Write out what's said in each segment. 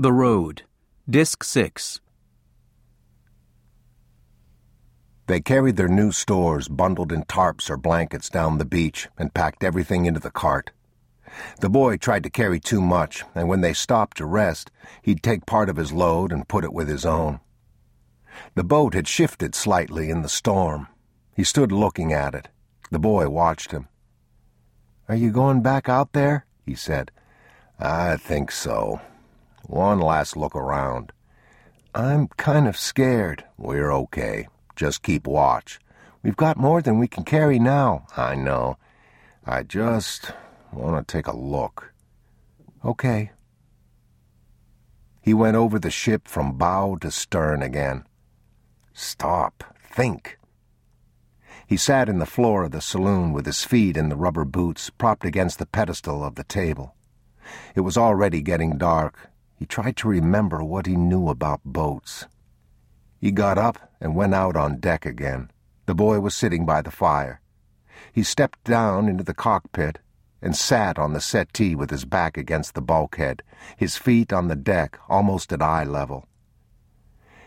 The Road, Disc 6. They carried their new stores bundled in tarps or blankets down the beach and packed everything into the cart. The boy tried to carry too much, and when they stopped to rest, he'd take part of his load and put it with his own. The boat had shifted slightly in the storm. He stood looking at it. The boy watched him. Are you going back out there? he said. I think so. One last look around. I'm kind of scared. We're okay. Just keep watch. We've got more than we can carry now. I know. I just want to take a look. Okay. He went over the ship from bow to stern again. Stop. Think. He sat in the floor of the saloon with his feet in the rubber boots propped against the pedestal of the table. It was already getting dark, he tried to remember what he knew about boats. He got up and went out on deck again. The boy was sitting by the fire. He stepped down into the cockpit and sat on the settee with his back against the bulkhead, his feet on the deck almost at eye level.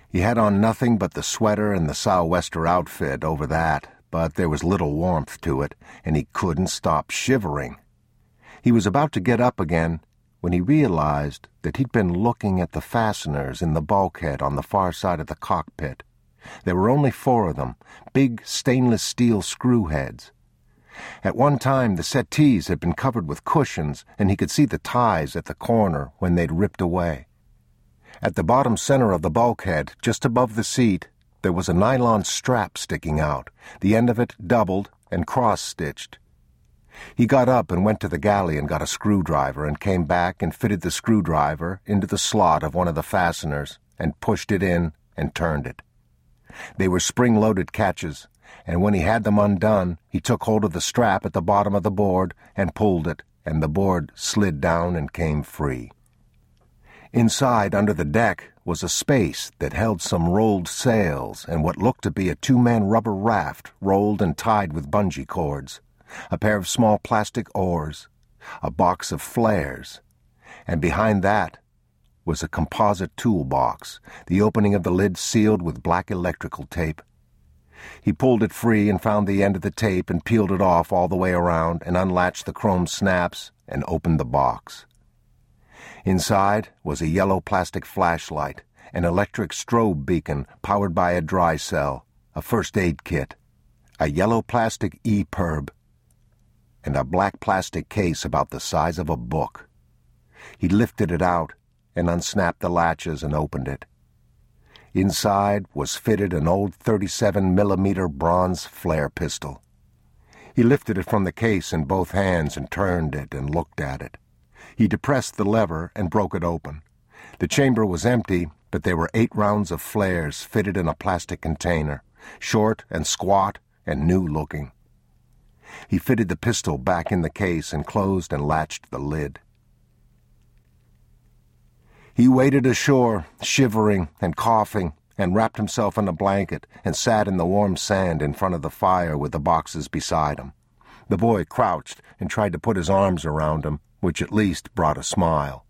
He had on nothing but the sweater and the sou'wester outfit over that, but there was little warmth to it, and he couldn't stop shivering. He was about to get up again when he realized that he'd been looking at the fasteners in the bulkhead on the far side of the cockpit. There were only four of them, big stainless steel screw heads. At one time, the settees had been covered with cushions, and he could see the ties at the corner when they'd ripped away. At the bottom center of the bulkhead, just above the seat, there was a nylon strap sticking out, the end of it doubled and cross-stitched. He got up and went to the galley and got a screwdriver and came back and fitted the screwdriver into the slot of one of the fasteners and pushed it in and turned it. They were spring-loaded catches, and when he had them undone, he took hold of the strap at the bottom of the board and pulled it, and the board slid down and came free. Inside, under the deck, was a space that held some rolled sails and what looked to be a two-man rubber raft rolled and tied with bungee cords a pair of small plastic oars, a box of flares, and behind that was a composite toolbox, the opening of the lid sealed with black electrical tape. He pulled it free and found the end of the tape and peeled it off all the way around and unlatched the chrome snaps and opened the box. Inside was a yellow plastic flashlight, an electric strobe beacon powered by a dry cell, a first aid kit, a yellow plastic EPIRB, and a black plastic case about the size of a book. He lifted it out and unsnapped the latches and opened it. Inside was fitted an old 37 millimeter bronze flare pistol. He lifted it from the case in both hands and turned it and looked at it. He depressed the lever and broke it open. The chamber was empty, but there were eight rounds of flares fitted in a plastic container, short and squat and new looking. He fitted the pistol back in the case and closed and latched the lid. He waded ashore, shivering and coughing, and wrapped himself in a blanket and sat in the warm sand in front of the fire with the boxes beside him. The boy crouched and tried to put his arms around him, which at least brought a smile.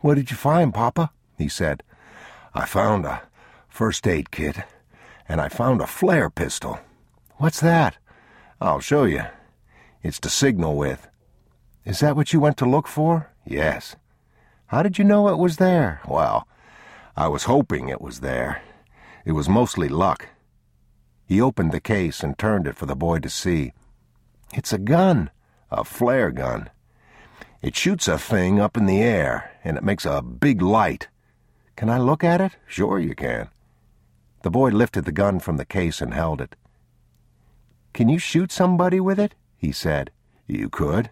What did you find, Papa? he said. I found a first aid kit, and I found a flare pistol. What's that? I'll show you. It's to signal with. Is that what you went to look for? Yes. How did you know it was there? Well, I was hoping it was there. It was mostly luck. He opened the case and turned it for the boy to see. It's a gun, a flare gun. It shoots a thing up in the air, and it makes a big light. Can I look at it? Sure you can. The boy lifted the gun from the case and held it. Can you shoot somebody with it? he said. You could.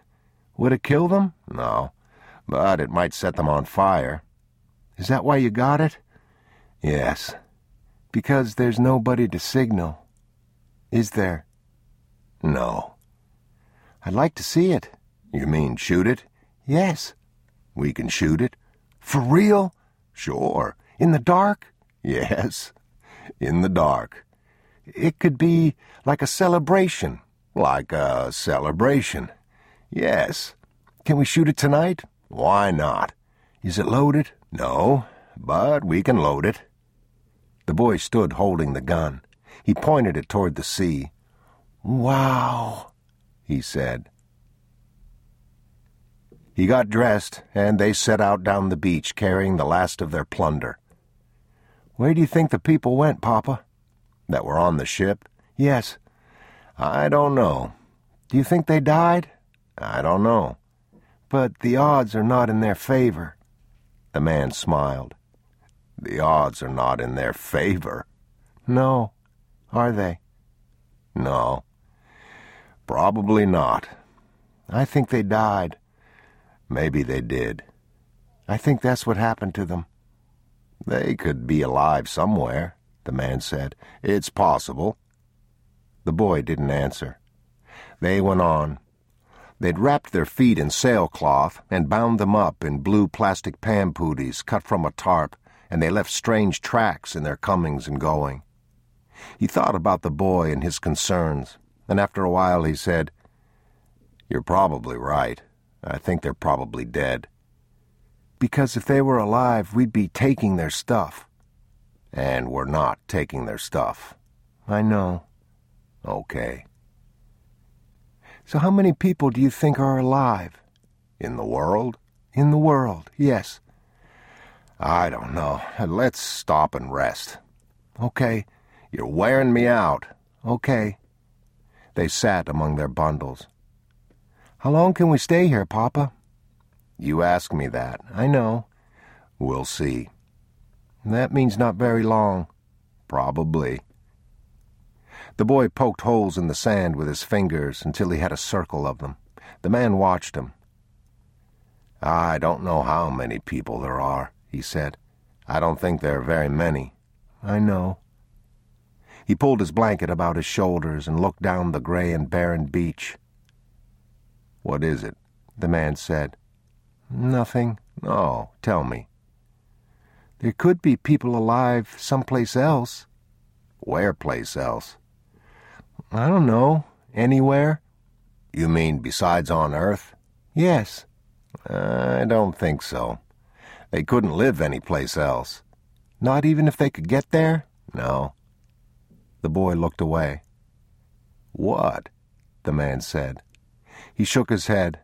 Would it kill them? No. But it might set them on fire. Is that why you got it? Yes. Because there's nobody to signal. Is there? No. I'd like to see it. You mean shoot it? Yes. We can shoot it. For real? Sure. In the dark? Yes. In the dark. It could be like a celebration. Like a celebration. Yes. Can we shoot it tonight? Why not? Is it loaded? No, but we can load it. The boy stood holding the gun. He pointed it toward the sea. Wow, he said. He got dressed, and they set out down the beach carrying the last of their plunder. Where do you think the people went, Papa? That were on the ship? Yes. I don't know. Do you think they died? I don't know. But the odds are not in their favor. The man smiled. The odds are not in their favor. No. Are they? No. Probably not. I think they died. Maybe they did. I think that's what happened to them. They could be alive somewhere, the man said. It's possible. The boy didn't answer. They went on. They'd wrapped their feet in sailcloth and bound them up in blue plastic pampooties cut from a tarp, and they left strange tracks in their comings and going. He thought about the boy and his concerns, and after a while he said, You're probably right. I think they're probably dead. Because if they were alive, we'd be taking their stuff. And we're not taking their stuff. I know. Okay. So how many people do you think are alive? In the world? In the world, yes. I don't know. Let's stop and rest. Okay. You're wearing me out. Okay. They sat among their bundles. How long can we stay here, Papa? You ask me that. I know. We'll see. That means not very long. Probably. The boy poked holes in the sand with his fingers until he had a circle of them. The man watched him. I don't know how many people there are, he said. I don't think there are very many. I know. He pulled his blanket about his shoulders and looked down the gray and barren beach. What is it? the man said. Nothing. Oh, tell me. There could be people alive someplace else. Where place else? I don't know. Anywhere. You mean besides on Earth? Yes. I don't think so. They couldn't live any place else. Not even if they could get there? No. The boy looked away. What? the man said. He shook his head.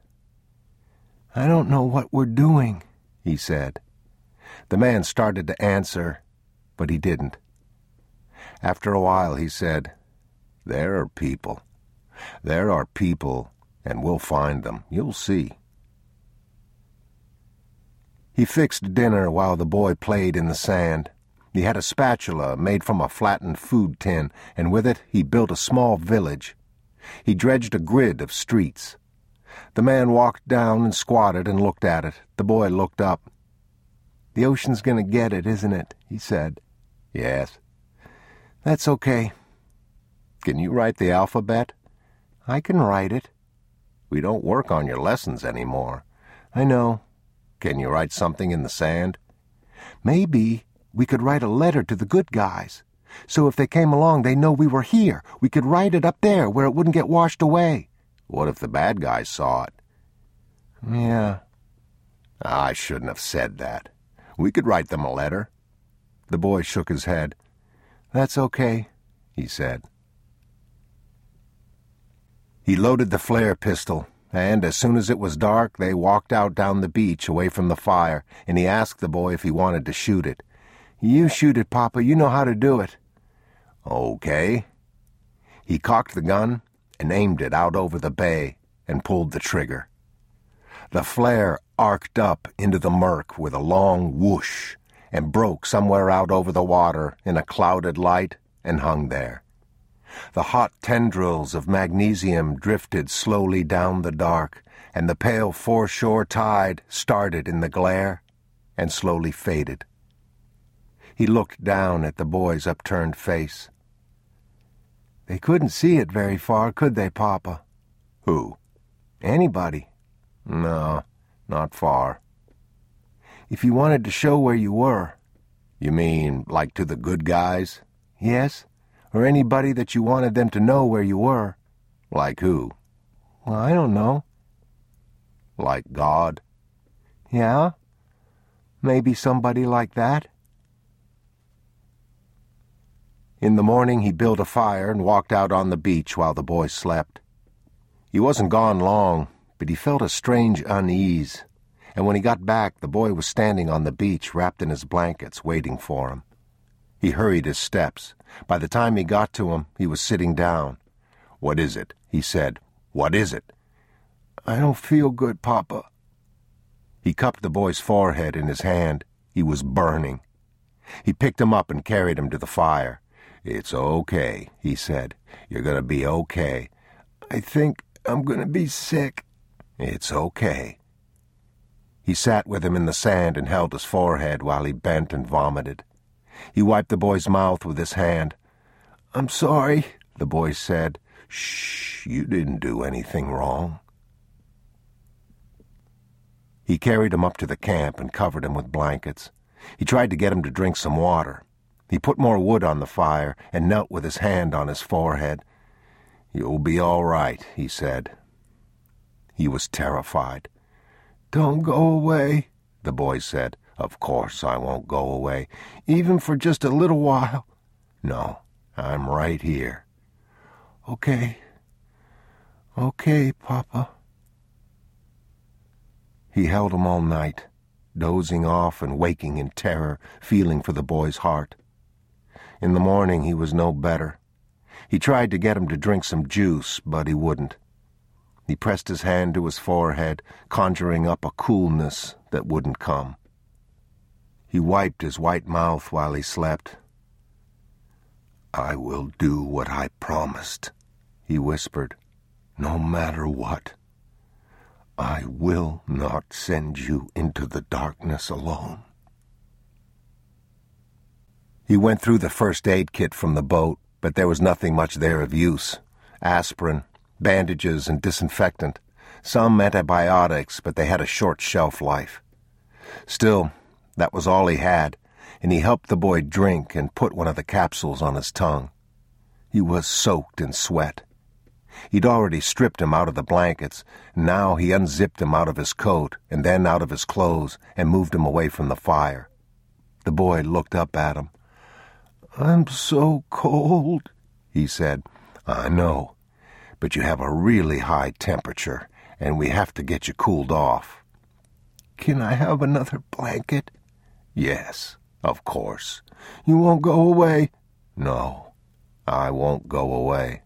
I don't know what we're doing, he said. The man started to answer, but he didn't. After a while, he said, There are people. There are people, and we'll find them. You'll see. He fixed dinner while the boy played in the sand. He had a spatula made from a flattened food tin, and with it he built a small village. He dredged a grid of streets. The man walked down and squatted and looked at it. The boy looked up. The ocean's going to get it, isn't it? he said. Yes. That's okay. Can you write the alphabet? I can write it. We don't work on your lessons anymore. I know. Can you write something in the sand? Maybe we could write a letter to the good guys. So if they came along, they know we were here. We could write it up there where it wouldn't get washed away. What if the bad guys saw it? Yeah. I shouldn't have said that. We could write them a letter. The boy shook his head. That's okay, he said. He loaded the flare pistol, and as soon as it was dark, they walked out down the beach away from the fire, and he asked the boy if he wanted to shoot it. You shoot it, Papa. You know how to do it. Okay. He cocked the gun and aimed it out over the bay and pulled the trigger. The flare arced up into the murk with a long whoosh and broke somewhere out over the water in a clouded light and hung there. The hot tendrils of magnesium drifted slowly down the dark, and the pale foreshore tide started in the glare and slowly faded. He looked down at the boy's upturned face. They couldn't see it very far, could they, Papa? Who? Anybody. No, not far. If you wanted to show where you were. You mean, like to the good guys? Yes, or anybody that you wanted them to know where you were. Like who? Well, I don't know. Like God? Yeah? maybe somebody like that? In the morning, he built a fire and walked out on the beach while the boy slept. He wasn't gone long, but he felt a strange unease, and when he got back, the boy was standing on the beach wrapped in his blankets, waiting for him. He hurried his steps. By the time he got to him, he was sitting down. What is it? he said. What is it? I don't feel good, Papa. He cupped the boy's forehead in his hand. He was burning. He picked him up and carried him to the fire. It's okay, he said. You're going to be okay. I think I'm going to be sick. It's okay. He sat with him in the sand and held his forehead while he bent and vomited. He wiped the boy's mouth with his hand. I'm sorry, the boy said. Shh, you didn't do anything wrong. He carried him up to the camp and covered him with blankets. He tried to get him to drink some water. He put more wood on the fire and knelt with his hand on his forehead. You'll be all right, he said. He was terrified. Don't go away, the boy said. Of course I won't go away, even for just a little while. No, I'm right here. Okay. Okay, Papa. He held him all night, dozing off and waking in terror, feeling for the boy's heart. In the morning he was no better. He tried to get him to drink some juice, but he wouldn't. He pressed his hand to his forehead, conjuring up a coolness that wouldn't come. He wiped his white mouth while he slept. I will do what I promised, he whispered, no matter what. I will not send you into the darkness alone. He went through the first aid kit from the boat, but there was nothing much there of use. Aspirin, bandages, and disinfectant. Some antibiotics, but they had a short shelf life. Still, that was all he had, and he helped the boy drink and put one of the capsules on his tongue. He was soaked in sweat. He'd already stripped him out of the blankets. Now he unzipped him out of his coat and then out of his clothes and moved him away from the fire. The boy looked up at him. I'm so cold, he said. I know, but you have a really high temperature, and we have to get you cooled off. Can I have another blanket? Yes, of course. You won't go away? No, I won't go away.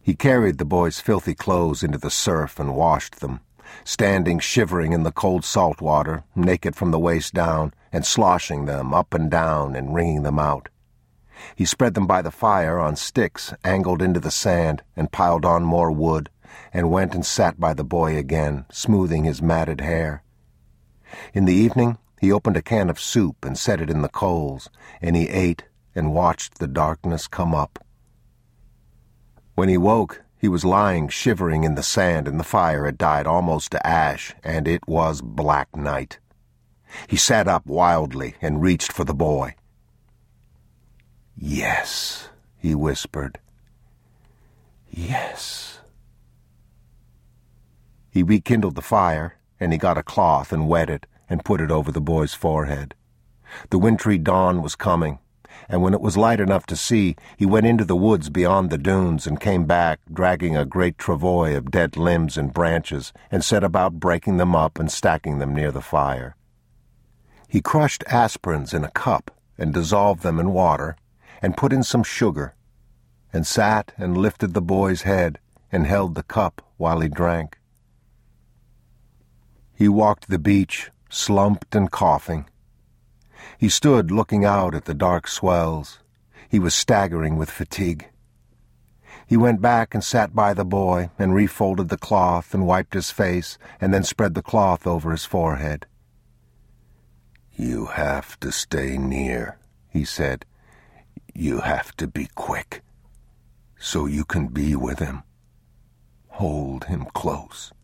He carried the boy's filthy clothes into the surf and washed them, standing shivering in the cold salt water, naked from the waist down, and sloshing them up and down and wringing them out. He spread them by the fire on sticks angled into the sand and piled on more wood, and went and sat by the boy again, smoothing his matted hair. In the evening, he opened a can of soup and set it in the coals, and he ate and watched the darkness come up. When he woke, he was lying shivering in the sand, and the fire had died almost to ash, and it was black night. He sat up wildly and reached for the boy. Yes, he whispered. Yes. He rekindled the fire, and he got a cloth and wet it and put it over the boy's forehead. The wintry dawn was coming, and when it was light enough to see, he went into the woods beyond the dunes and came back, dragging a great travois of dead limbs and branches, and set about breaking them up and stacking them near the fire. He crushed aspirins in a cup and dissolved them in water, and put in some sugar, and sat and lifted the boy's head and held the cup while he drank. He walked the beach, slumped and coughing, he stood looking out at the dark swells. He was staggering with fatigue. He went back and sat by the boy and refolded the cloth and wiped his face and then spread the cloth over his forehead. You have to stay near, he said. You have to be quick, so you can be with him. Hold him close.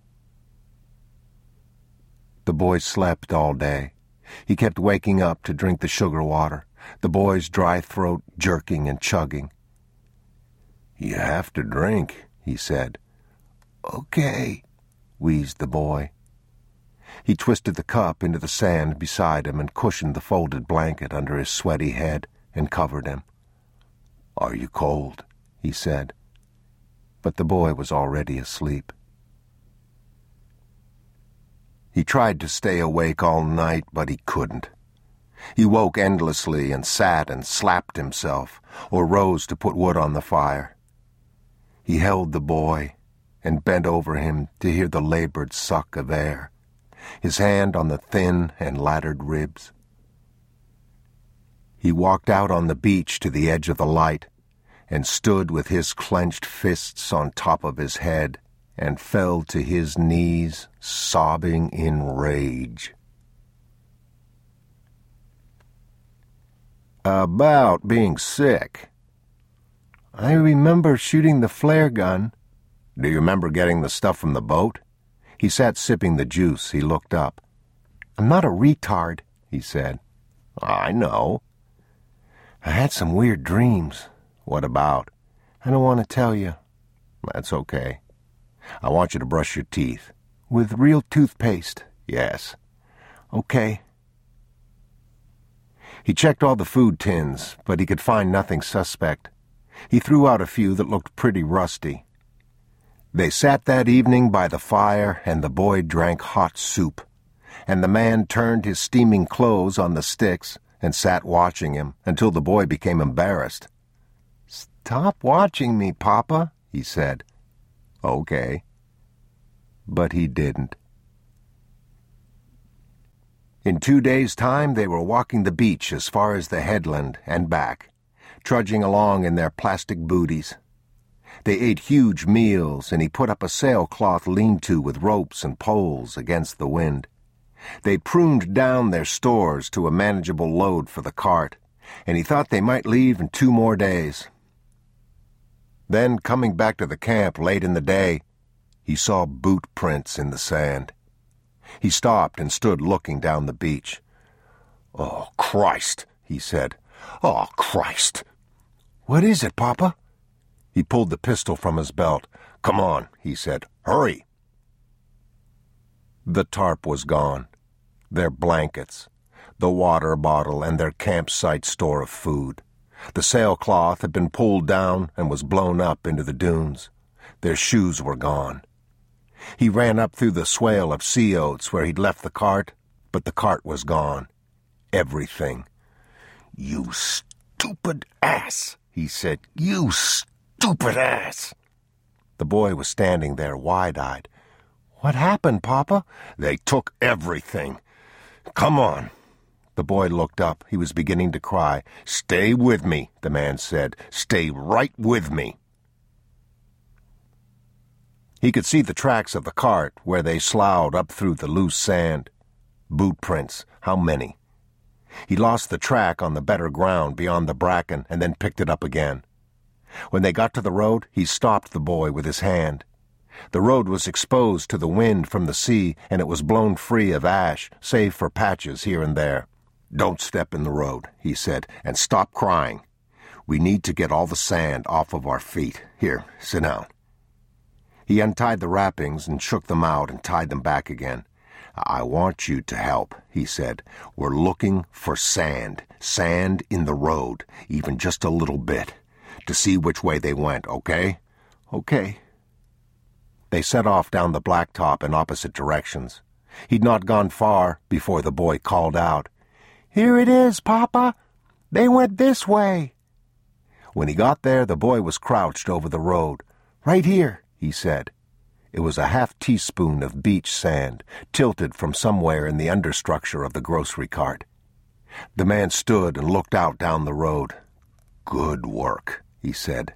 The boy slept all day. He kept waking up to drink the sugar water, the boy's dry throat jerking and chugging. You have to drink, he said. Okay, wheezed the boy. He twisted the cup into the sand beside him and cushioned the folded blanket under his sweaty head and covered him. Are you cold? he said. But the boy was already asleep. He tried to stay awake all night, but he couldn't. He woke endlessly and sat and slapped himself, or rose to put wood on the fire. He held the boy and bent over him to hear the labored suck of air, his hand on the thin and laddered ribs. He walked out on the beach to the edge of the light and stood with his clenched fists on top of his head and fell to his knees, sobbing in rage. About being sick. I remember shooting the flare gun. Do you remember getting the stuff from the boat? He sat sipping the juice. He looked up. I'm not a retard, he said. I know. I had some weird dreams. What about? I don't want to tell you. That's okay. I want you to brush your teeth. With real toothpaste, yes. Okay. He checked all the food tins, but he could find nothing suspect. He threw out a few that looked pretty rusty. They sat that evening by the fire, and the boy drank hot soup. And the man turned his steaming clothes on the sticks and sat watching him until the boy became embarrassed. Stop watching me, Papa, he said. Okay. But he didn't. In two days' time, they were walking the beach as far as the headland and back, trudging along in their plastic booties. They ate huge meals, and he put up a sailcloth lean-to with ropes and poles against the wind. They pruned down their stores to a manageable load for the cart, and he thought they might leave in two more days. Then, coming back to the camp late in the day, he saw boot prints in the sand. He stopped and stood looking down the beach. Oh, Christ, he said. Oh, Christ. What is it, Papa? He pulled the pistol from his belt. Come on, he said. Hurry. The tarp was gone. Their blankets, the water bottle, and their campsite store of food. The sailcloth had been pulled down and was blown up into the dunes. Their shoes were gone. He ran up through the swale of sea oats where he'd left the cart, but the cart was gone. Everything. You stupid ass, he said. You stupid ass. The boy was standing there wide-eyed. What happened, Papa? They took everything. Come on. The boy looked up. He was beginning to cry. Stay with me, the man said. Stay right with me. He could see the tracks of the cart where they sloughed up through the loose sand. Boot prints. How many? He lost the track on the better ground beyond the bracken and then picked it up again. When they got to the road, he stopped the boy with his hand. The road was exposed to the wind from the sea, and it was blown free of ash, save for patches here and there. Don't step in the road, he said, and stop crying. We need to get all the sand off of our feet. Here, sit down. He untied the wrappings and shook them out and tied them back again. I want you to help, he said. We're looking for sand. Sand in the road, even just a little bit. To see which way they went, okay? Okay. They set off down the blacktop in opposite directions. He'd not gone far before the boy called out, here it is, Papa. They went this way. When he got there, the boy was crouched over the road. Right here, he said. It was a half teaspoon of beach sand, tilted from somewhere in the understructure of the grocery cart. The man stood and looked out down the road. Good work, he said.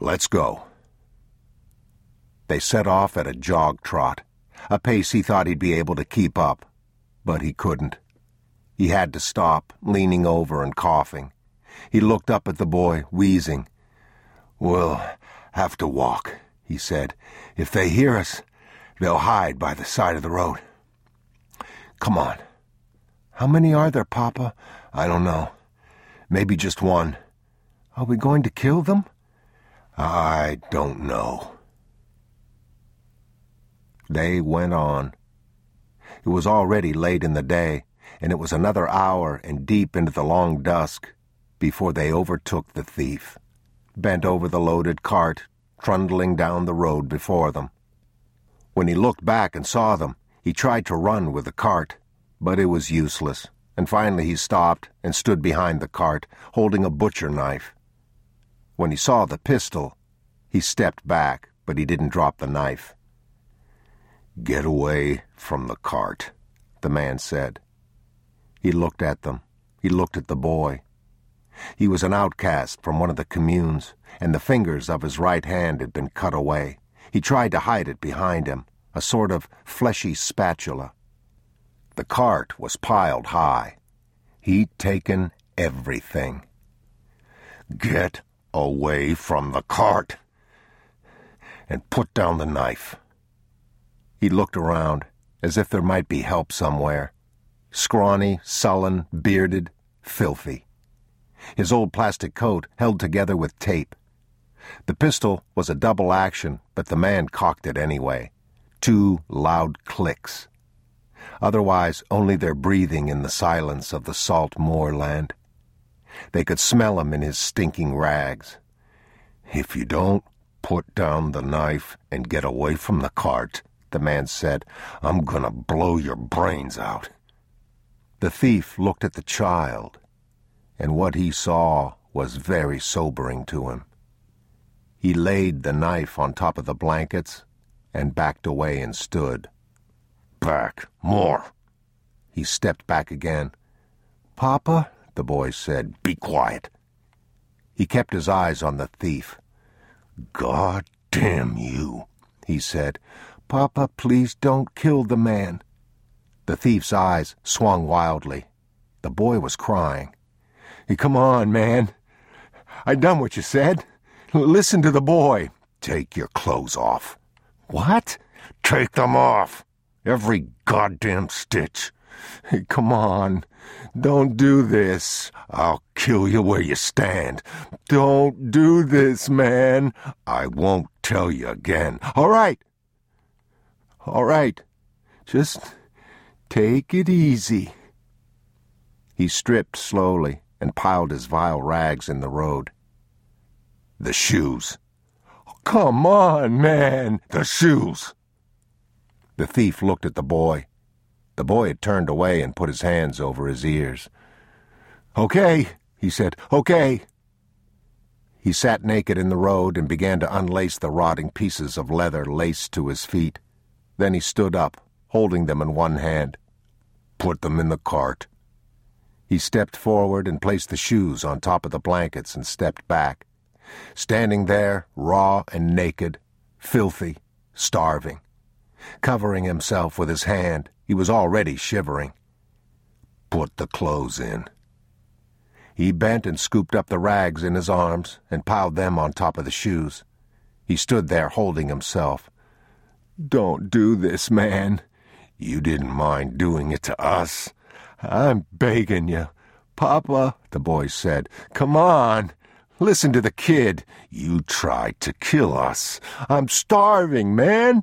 Let's go. They set off at a jog trot, a pace he thought he'd be able to keep up, but he couldn't. He had to stop, leaning over and coughing. He looked up at the boy, wheezing. We'll have to walk, he said. If they hear us, they'll hide by the side of the road. Come on. How many are there, Papa? I don't know. Maybe just one. Are we going to kill them? I don't know. They went on. It was already late in the day, and it was another hour and deep into the long dusk before they overtook the thief, bent over the loaded cart, trundling down the road before them. When he looked back and saw them, he tried to run with the cart, but it was useless, and finally he stopped and stood behind the cart, holding a butcher knife. When he saw the pistol, he stepped back, but he didn't drop the knife. Get away from the cart, the man said. He looked at them. He looked at the boy. He was an outcast from one of the communes, and the fingers of his right hand had been cut away. He tried to hide it behind him, a sort of fleshy spatula. The cart was piled high. He'd taken everything. Get away from the cart and put down the knife. He looked around, as if there might be help somewhere. Scrawny, sullen, bearded, filthy. His old plastic coat held together with tape. The pistol was a double action, but the man cocked it anyway. Two loud clicks. Otherwise, only their breathing in the silence of the salt moorland. They could smell him in his stinking rags. If you don't put down the knife and get away from the cart, the man said, I'm gonna blow your brains out. The thief looked at the child, and what he saw was very sobering to him. He laid the knife on top of the blankets and backed away and stood. Back, more. He stepped back again. Papa, the boy said, be quiet. He kept his eyes on the thief. God damn you, he said. Papa, please don't kill the man. The thief's eyes swung wildly. The boy was crying. Hey, come on, man. I done what you said. L- listen to the boy. Take your clothes off. What? Take them off. Every goddamn stitch. Hey, come on. Don't do this. I'll kill you where you stand. Don't do this, man. I won't tell you again. All right. All right. Just take it easy. He stripped slowly and piled his vile rags in the road. The shoes. Come on, man. The shoes. The thief looked at the boy. The boy had turned away and put his hands over his ears. Okay, he said. Okay. He sat naked in the road and began to unlace the rotting pieces of leather laced to his feet. Then he stood up, holding them in one hand. Put them in the cart. He stepped forward and placed the shoes on top of the blankets and stepped back. Standing there, raw and naked, filthy, starving. Covering himself with his hand, he was already shivering. Put the clothes in. He bent and scooped up the rags in his arms and piled them on top of the shoes. He stood there holding himself. Don't do this, man. You didn't mind doing it to us. I'm begging you. Papa, the boy said, come on. Listen to the kid. You tried to kill us. I'm starving, man.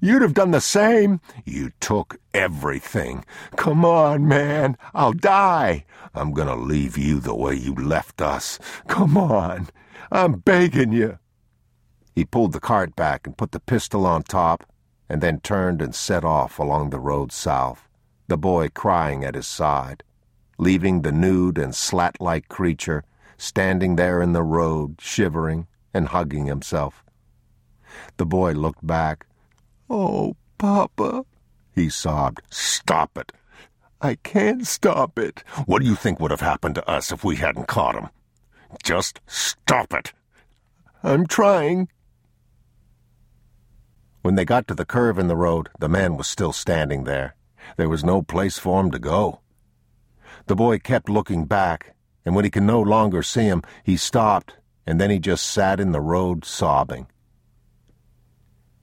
You'd have done the same. You took everything. Come on, man. I'll die. I'm gonna leave you the way you left us. Come on. I'm begging you. He pulled the cart back and put the pistol on top, and then turned and set off along the road south, the boy crying at his side, leaving the nude and slat like creature standing there in the road, shivering and hugging himself. The boy looked back. Oh, Papa, he sobbed. Stop it. I can't stop it. What do you think would have happened to us if we hadn't caught him? Just stop it. I'm trying. When they got to the curve in the road, the man was still standing there. There was no place for him to go. The boy kept looking back, and when he could no longer see him, he stopped, and then he just sat in the road sobbing.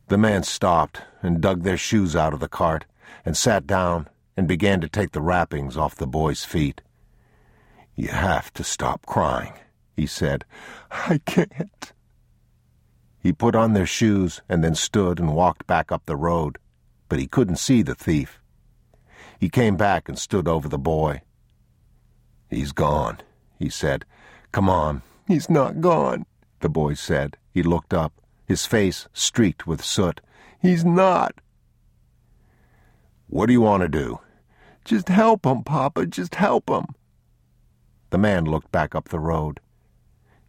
The man stopped and dug their shoes out of the cart and sat down and began to take the wrappings off the boy's feet. You have to stop crying, he said. I can't. He put on their shoes and then stood and walked back up the road, but he couldn't see the thief. He came back and stood over the boy. He's gone, he said. Come on. He's not gone, the boy said. He looked up, his face streaked with soot. He's not. What do you want to do? Just help him, Papa. Just help him. The man looked back up the road.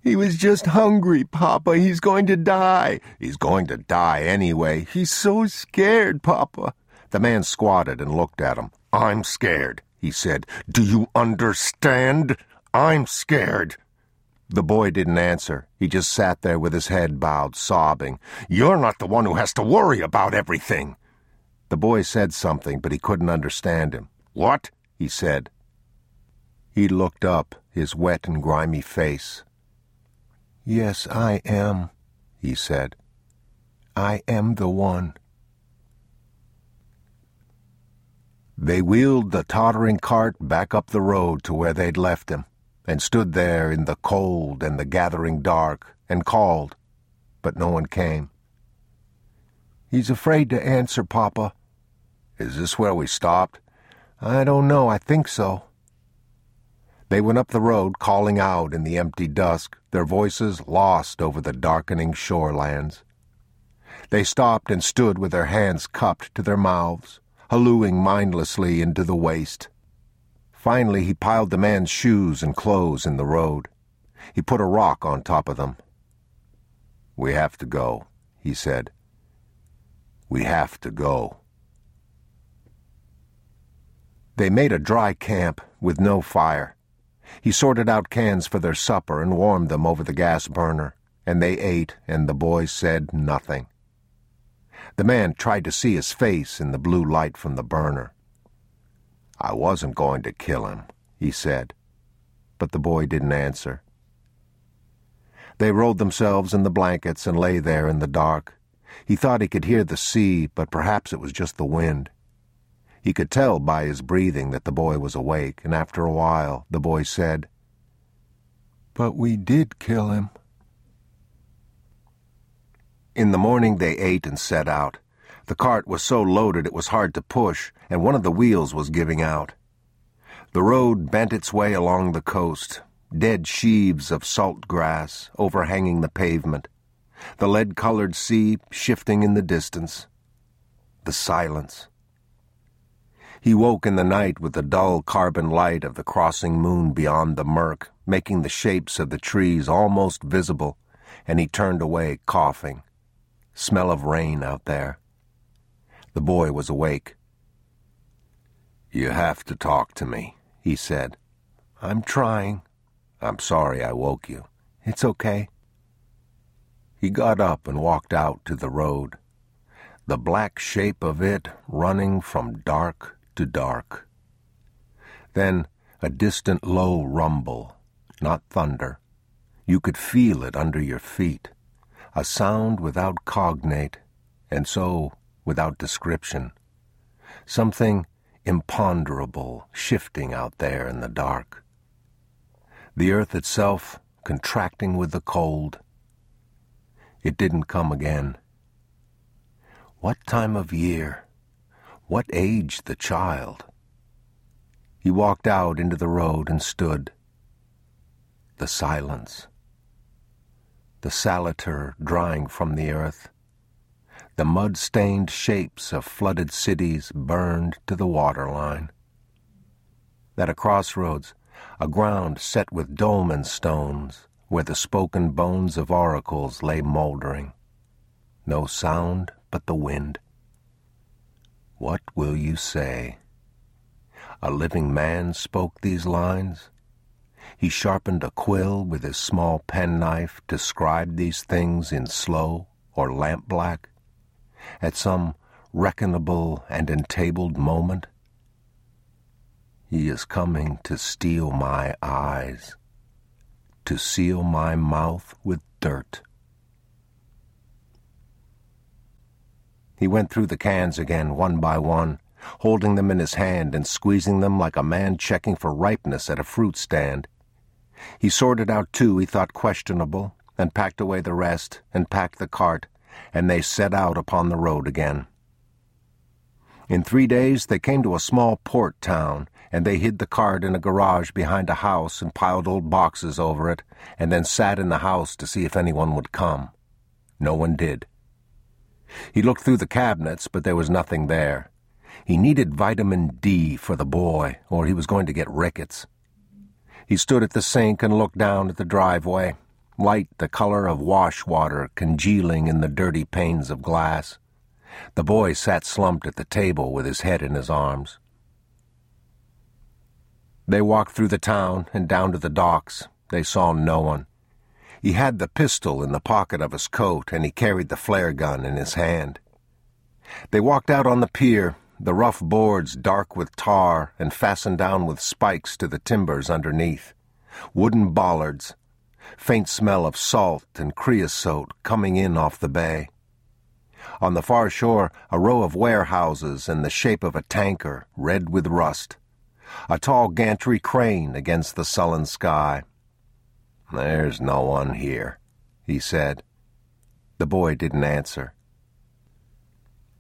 He was just hungry, Papa. He's going to die. He's going to die anyway. He's so scared, Papa. The man squatted and looked at him. I'm scared, he said. Do you understand? I'm scared. The boy didn't answer. He just sat there with his head bowed, sobbing. You're not the one who has to worry about everything. The boy said something, but he couldn't understand him. What? he said. He looked up, his wet and grimy face. Yes, I am, he said. I am the one. They wheeled the tottering cart back up the road to where they'd left him, and stood there in the cold and the gathering dark, and called, but no one came. He's afraid to answer, Papa. Is this where we stopped? I don't know. I think so. They went up the road, calling out in the empty dusk, their voices lost over the darkening shorelands. They stopped and stood with their hands cupped to their mouths, hallooing mindlessly into the waste. Finally, he piled the man's shoes and clothes in the road. He put a rock on top of them. We have to go, he said. We have to go. They made a dry camp with no fire. He sorted out cans for their supper and warmed them over the gas burner, and they ate, and the boy said nothing. The man tried to see his face in the blue light from the burner. I wasn't going to kill him, he said, but the boy didn't answer. They rolled themselves in the blankets and lay there in the dark. He thought he could hear the sea, but perhaps it was just the wind. He could tell by his breathing that the boy was awake, and after a while the boy said, But we did kill him. In the morning they ate and set out. The cart was so loaded it was hard to push, and one of the wheels was giving out. The road bent its way along the coast, dead sheaves of salt grass overhanging the pavement, the lead colored sea shifting in the distance, the silence. He woke in the night with the dull carbon light of the crossing moon beyond the murk, making the shapes of the trees almost visible, and he turned away, coughing. Smell of rain out there. The boy was awake. You have to talk to me, he said. I'm trying. I'm sorry I woke you. It's okay. He got up and walked out to the road, the black shape of it running from dark to dark. Then a distant low rumble, not thunder. You could feel it under your feet, a sound without cognate, and so without description. Something imponderable shifting out there in the dark. The earth itself contracting with the cold. It didn't come again. What time of year? What age the child? He walked out into the road and stood. The silence. The salitter drying from the earth. The mud-stained shapes of flooded cities burned to the waterline. At a crossroads, a ground set with dolmen stones, where the spoken bones of oracles lay mouldering. No sound but the wind. What will you say? A living man spoke these lines. He sharpened a quill with his small penknife to scribe these things in sloe or lampblack. At some reckonable and entabled moment, he is coming to steal my eyes, to seal my mouth with dirt. He went through the cans again, one by one, holding them in his hand and squeezing them like a man checking for ripeness at a fruit stand. He sorted out two he thought questionable, and packed away the rest, and packed the cart, and they set out upon the road again. In three days, they came to a small port town, and they hid the cart in a garage behind a house and piled old boxes over it, and then sat in the house to see if anyone would come. No one did. He looked through the cabinets, but there was nothing there. He needed vitamin D for the boy, or he was going to get rickets. He stood at the sink and looked down at the driveway, light the color of wash water congealing in the dirty panes of glass. The boy sat slumped at the table with his head in his arms. They walked through the town and down to the docks. They saw no one. He had the pistol in the pocket of his coat, and he carried the flare gun in his hand. They walked out on the pier, the rough boards dark with tar and fastened down with spikes to the timbers underneath. Wooden bollards, faint smell of salt and creosote coming in off the bay. On the far shore, a row of warehouses in the shape of a tanker, red with rust. A tall gantry crane against the sullen sky. There's no one here, he said. The boy didn't answer.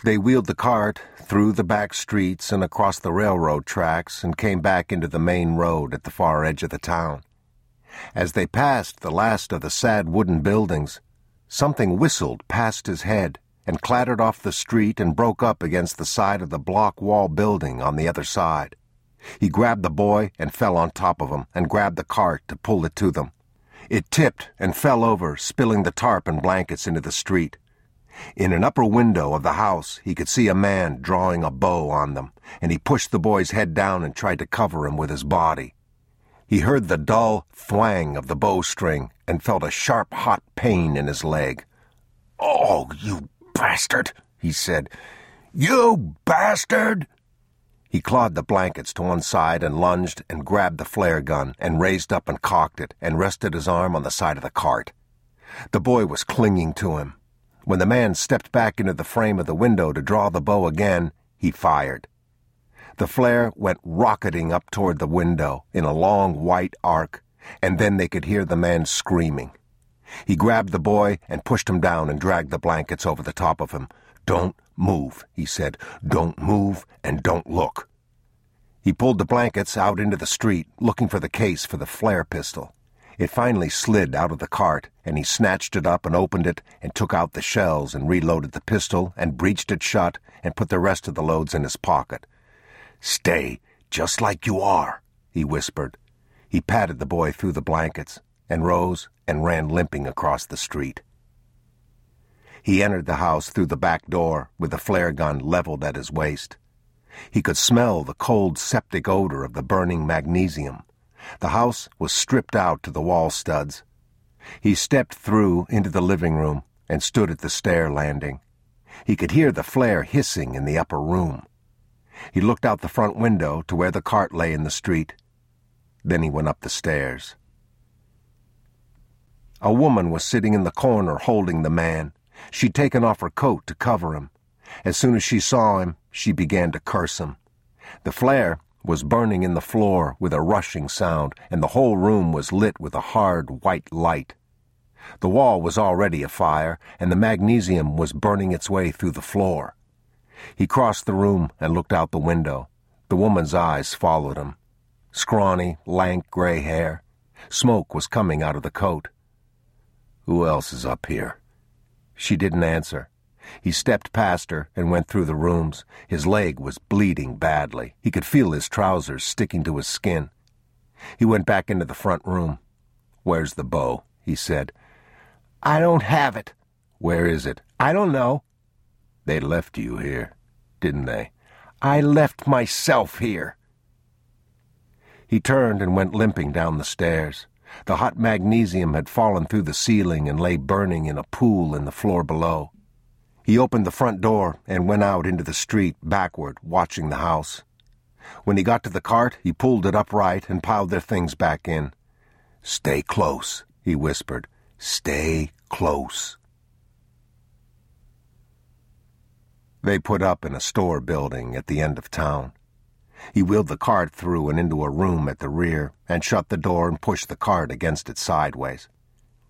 They wheeled the cart through the back streets and across the railroad tracks and came back into the main road at the far edge of the town. As they passed the last of the sad wooden buildings, something whistled past his head and clattered off the street and broke up against the side of the block wall building on the other side. He grabbed the boy and fell on top of him and grabbed the cart to pull it to them. It tipped and fell over, spilling the tarp and blankets into the street. In an upper window of the house, he could see a man drawing a bow on them, and he pushed the boy's head down and tried to cover him with his body. He heard the dull thwang of the bowstring and felt a sharp, hot pain in his leg. Oh, you bastard, he said. You bastard! He clawed the blankets to one side and lunged and grabbed the flare gun and raised up and cocked it and rested his arm on the side of the cart. The boy was clinging to him. When the man stepped back into the frame of the window to draw the bow again, he fired. The flare went rocketing up toward the window in a long white arc, and then they could hear the man screaming. He grabbed the boy and pushed him down and dragged the blankets over the top of him. Don't move, he said. Don't move and don't look. He pulled the blankets out into the street, looking for the case for the flare pistol. It finally slid out of the cart, and he snatched it up and opened it and took out the shells and reloaded the pistol and breeched it shut and put the rest of the loads in his pocket. Stay, just like you are, he whispered. He patted the boy through the blankets and rose and ran limping across the street. He entered the house through the back door with the flare gun leveled at his waist. He could smell the cold septic odor of the burning magnesium. The house was stripped out to the wall studs. He stepped through into the living room and stood at the stair landing. He could hear the flare hissing in the upper room. He looked out the front window to where the cart lay in the street. Then he went up the stairs. A woman was sitting in the corner holding the man. She'd taken off her coat to cover him. As soon as she saw him, she began to curse him. The flare was burning in the floor with a rushing sound, and the whole room was lit with a hard white light. The wall was already afire, and the magnesium was burning its way through the floor. He crossed the room and looked out the window. The woman's eyes followed him. Scrawny, lank gray hair. Smoke was coming out of the coat. Who else is up here? She didn't answer. He stepped past her and went through the rooms. His leg was bleeding badly. He could feel his trousers sticking to his skin. He went back into the front room. Where's the bow? he said. I don't have it. Where is it? I don't know. They left you here, didn't they? I left myself here. He turned and went limping down the stairs. The hot magnesium had fallen through the ceiling and lay burning in a pool in the floor below. He opened the front door and went out into the street backward, watching the house. When he got to the cart, he pulled it upright and piled their things back in. Stay close, he whispered. Stay close. They put up in a store building at the end of town. He wheeled the cart through and into a room at the rear and shut the door and pushed the cart against it sideways.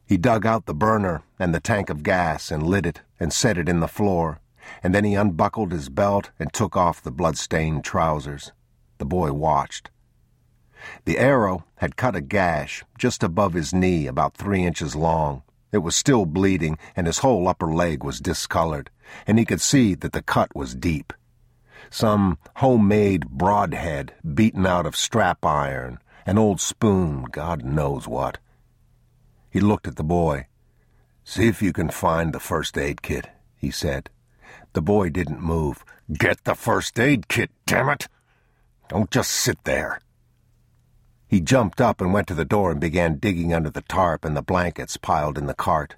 He dug out the burner and the tank of gas and lit it and set it in the floor and then he unbuckled his belt and took off the blood-stained trousers. The boy watched. The arrow had cut a gash just above his knee, about three inches long. It was still bleeding, and his whole upper leg was discolored, and he could see that the cut was deep. Some homemade broadhead beaten out of strap iron, an old spoon, God knows what. He looked at the boy. See if you can find the first aid kit, he said. The boy didn't move. Get the first aid kit, damn it! Don't just sit there. He jumped up and went to the door and began digging under the tarp and the blankets piled in the cart.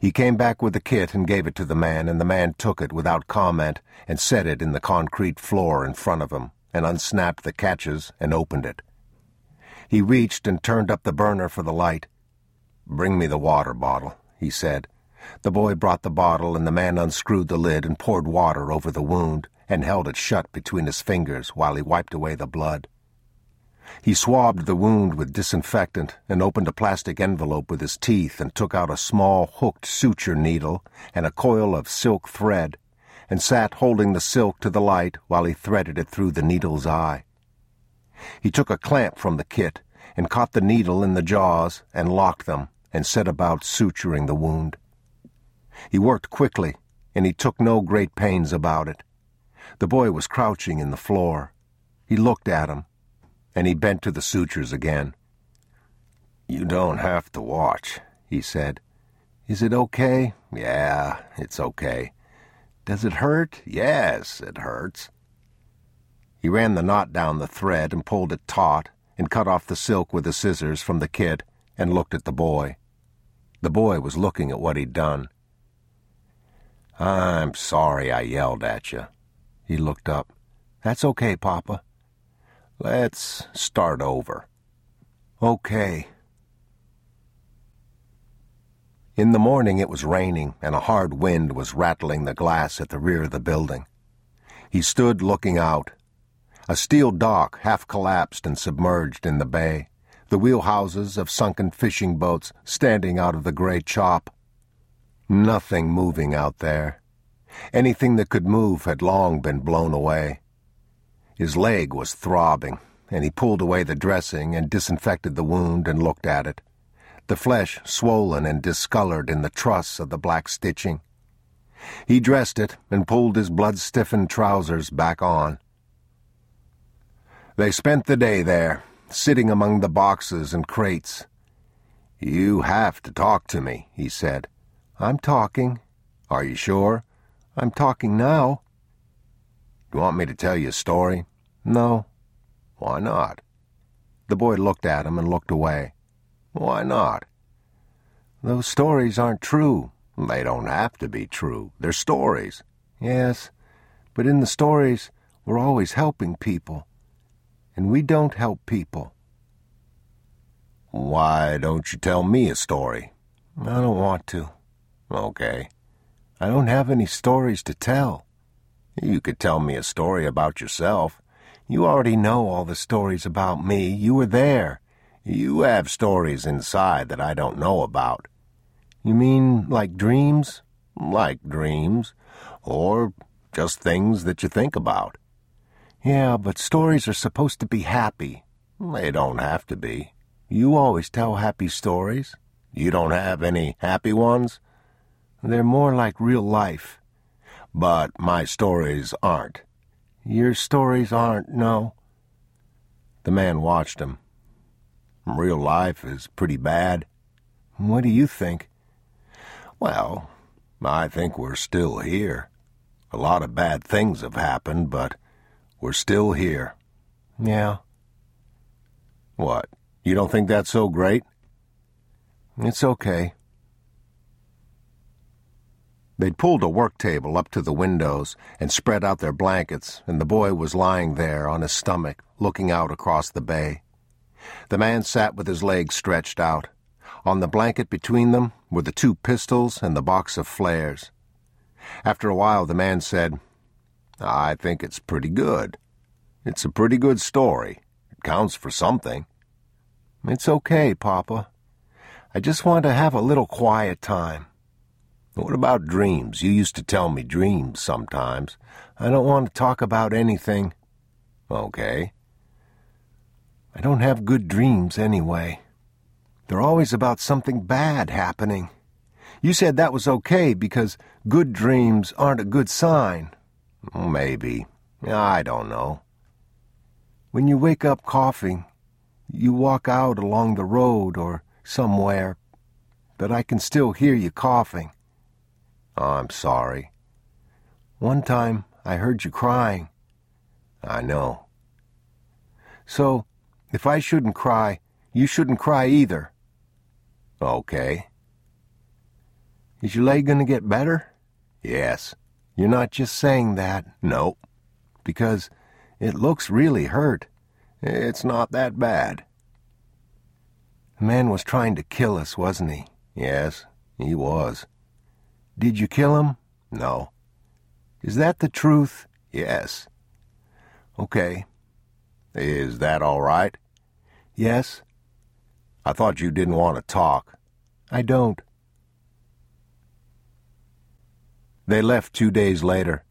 He came back with the kit and gave it to the man, and the man took it without comment and set it in the concrete floor in front of him, and unsnapped the catches and opened it. He reached and turned up the burner for the light. Bring me the water bottle, he said. The boy brought the bottle, and the man unscrewed the lid and poured water over the wound and held it shut between his fingers while he wiped away the blood. He swabbed the wound with disinfectant and opened a plastic envelope with his teeth and took out a small hooked suture needle and a coil of silk thread and sat holding the silk to the light while he threaded it through the needle's eye. He took a clamp from the kit and caught the needle in the jaws and locked them and set about suturing the wound. He worked quickly, and he took no great pains about it. The boy was crouching in the floor. He looked at him and he bent to the sutures again. You don't have to watch, he said. Is it okay? Yeah, it's okay. Does it hurt? Yes, it hurts. He ran the knot down the thread and pulled it taut and cut off the silk with the scissors from the kit and looked at the boy. The boy was looking at what he'd done. I'm sorry I yelled at you. He looked up. That's okay, Papa. Let's start over. Okay. In the morning it was raining, and a hard wind was rattling the glass at the rear of the building. He stood looking out. A steel dock half collapsed and submerged in the bay, the wheelhouses of sunken fishing boats standing out of the gray chop. Nothing moving out there. Anything that could move had long been blown away. His leg was throbbing, and he pulled away the dressing and disinfected the wound and looked at it, the flesh swollen and discolored in the truss of the black stitching. He dressed it and pulled his blood-stiffened trousers back on. They spent the day there, sitting among the boxes and crates. You have to talk to me, he said. I'm talking. Are you sure? I'm talking now. You want me to tell you a story? No. Why not? The boy looked at him and looked away. Why not? Those stories aren't true. They don't have to be true. They're stories. Yes, but in the stories, we're always helping people. And we don't help people. Why don't you tell me a story? I don't want to. Okay. I don't have any stories to tell. You could tell me a story about yourself. You already know all the stories about me. You were there. You have stories inside that I don't know about. You mean like dreams? Like dreams. Or just things that you think about. Yeah, but stories are supposed to be happy. They don't have to be. You always tell happy stories. You don't have any happy ones? They're more like real life. But my stories aren't. Your stories aren't, no. The man watched him. Real life is pretty bad. What do you think? Well, I think we're still here. A lot of bad things have happened, but we're still here. Yeah. What? You don't think that's so great? It's okay. They'd pulled a work table up to the windows and spread out their blankets, and the boy was lying there on his stomach, looking out across the bay. The man sat with his legs stretched out. On the blanket between them were the two pistols and the box of flares. After a while, the man said, I think it's pretty good. It's a pretty good story. It counts for something. It's okay, Papa. I just want to have a little quiet time. What about dreams? You used to tell me dreams sometimes. I don't want to talk about anything. Okay. I don't have good dreams anyway. They're always about something bad happening. You said that was okay because good dreams aren't a good sign. Maybe. I don't know. When you wake up coughing, you walk out along the road or somewhere, but I can still hear you coughing. Oh, I'm sorry. One time I heard you crying. I know. So, if I shouldn't cry, you shouldn't cry either. Okay. Is your leg going to get better? Yes. You're not just saying that. Nope. Because it looks really hurt. It's not that bad. The man was trying to kill us, wasn't he? Yes, he was. Did you kill him? No. Is that the truth? Yes. Okay. Is that all right? Yes. I thought you didn't want to talk. I don't. They left two days later,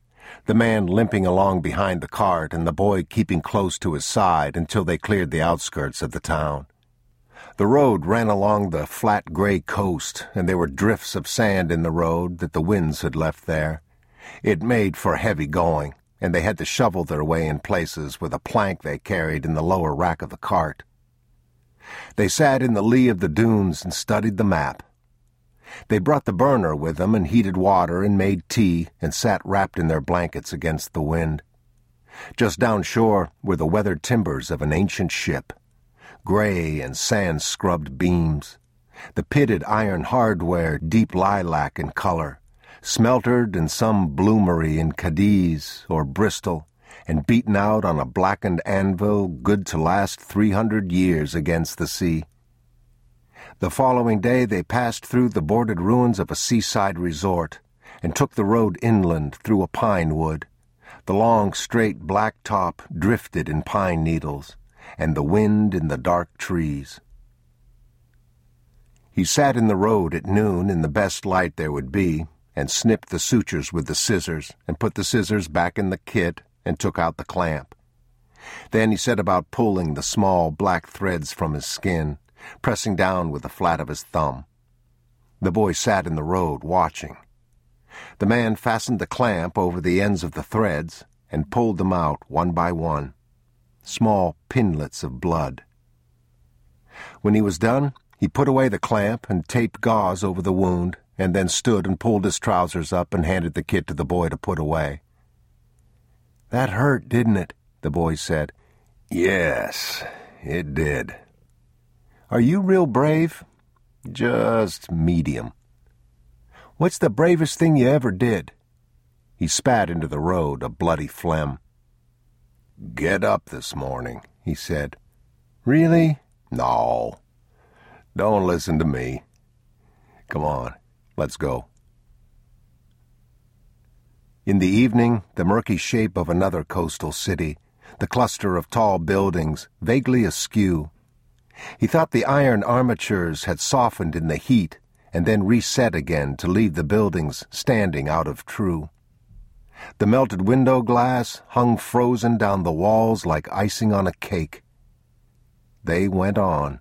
the man limping along behind the cart and the boy keeping close to his side until they cleared the outskirts of the town. The road ran along the flat gray coast, and there were drifts of sand in the road that the winds had left there. It made for heavy going, and they had to shovel their way in places with a plank they carried in the lower rack of the cart. They sat in the lee of the dunes and studied the map. They brought the burner with them and heated water and made tea and sat wrapped in their blankets against the wind. Just downshore were the weathered timbers of an ancient ship, gray and sand-scrubbed beams, the pitted iron hardware deep lilac in color, smeltered in some bloomery in Cadiz or Bristol, and beaten out on a blackened anvil good to last three hundred years against the sea. The following day they passed through the boarded ruins of a seaside resort and took the road inland through a pine wood. The long, straight black top drifted in pine needles, and the wind in the dark trees. He sat in the road at noon in the best light there would be, and snipped the sutures with the scissors, and put the scissors back in the kit, and took out the clamp. Then he set about pulling the small black threads from his skin, pressing down with the flat of his thumb. The boy sat in the road, watching. The man fastened the clamp over the ends of the threads and pulled them out one by one, small pinlets of blood. When he was done, he put away the clamp and taped gauze over the wound, and then stood and pulled his trousers up and handed the kit to the boy to put away. That hurt, didn't it? the boy said. Yes, it did. Are you real brave? Just medium. What's the bravest thing you ever did? He spat into the road, a bloody phlegm. Get up this morning, he said. Really? No. Don't listen to me. Come on, let's go. In the evening, the murky shape of another coastal city, the cluster of tall buildings, vaguely askew, he thought the iron armatures had softened in the heat and then reset again to leave the buildings standing out of true. The melted window glass hung frozen down the walls like icing on a cake. They went on.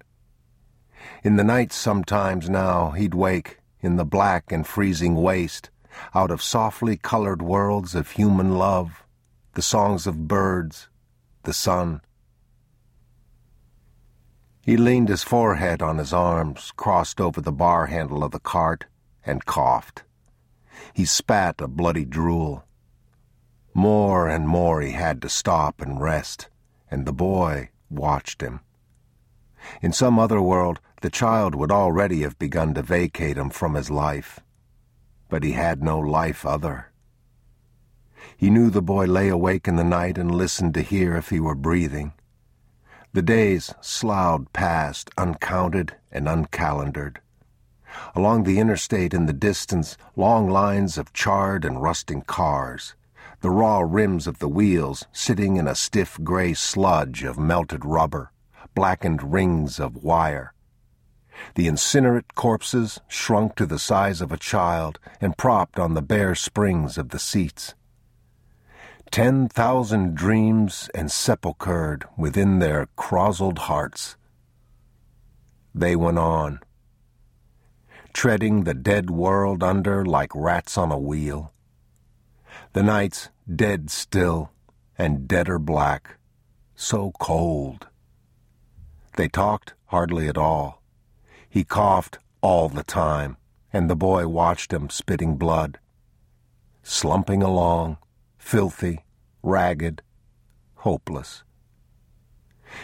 In the night sometimes now he'd wake, in the black and freezing waste, out of softly colored worlds of human love, the songs of birds, the sun, he leaned his forehead on his arms, crossed over the bar handle of the cart, and coughed. He spat a bloody drool. More and more he had to stop and rest, and the boy watched him. In some other world, the child would already have begun to vacate him from his life. But he had no life other. He knew the boy lay awake in the night and listened to hear if he were breathing. The days sloughed past, uncounted and uncalendared. Along the interstate in the distance, long lines of charred and rusting cars, the raw rims of the wheels sitting in a stiff gray sludge of melted rubber, blackened rings of wire. The incinerate corpses shrunk to the size of a child and propped on the bare springs of the seats. Ten thousand dreams ensepulchred within their crozzled hearts. They went on, treading the dead world under like rats on a wheel. The nights dead still and deader black, so cold. They talked hardly at all. He coughed all the time, and the boy watched him spitting blood. Slumping along, filthy, ragged, hopeless.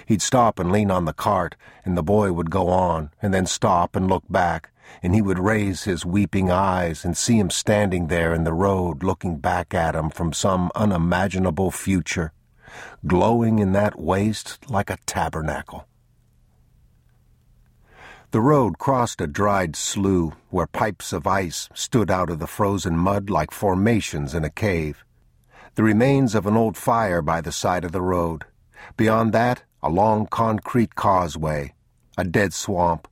He'd stop and lean on the cart, and the boy would go on, and then stop and look back, and he would raise his weeping eyes and see him standing there in the road looking back at him from some unimaginable future, glowing in that waste like a tabernacle. The road crossed a dried slough where pipes of ice stood out of the frozen mud like formations in a cave. The remains of an old fire by the side of the road. Beyond that, a long concrete causeway, a dead swamp,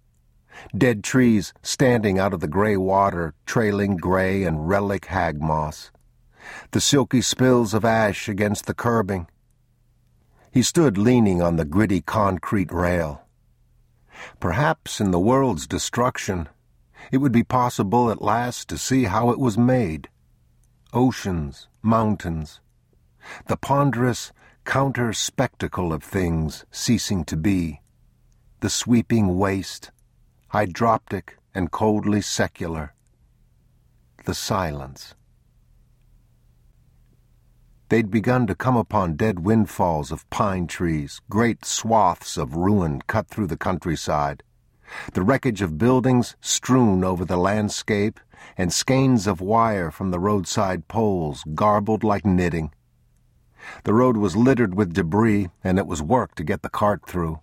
dead trees standing out of the gray water, trailing gray and relic hag moss, the silky spills of ash against the curbing. He stood leaning on the gritty concrete rail. Perhaps in the world's destruction, it would be possible at last to see how it was made. Oceans, mountains, the ponderous counter spectacle of things ceasing to be, the sweeping waste, hydroptic and coldly secular, the silence. They'd begun to come upon dead windfalls of pine trees, great swaths of ruin cut through the countryside, the wreckage of buildings strewn over the landscape, and skeins of wire from the roadside poles garbled like knitting. The road was littered with debris, and it was work to get the cart through.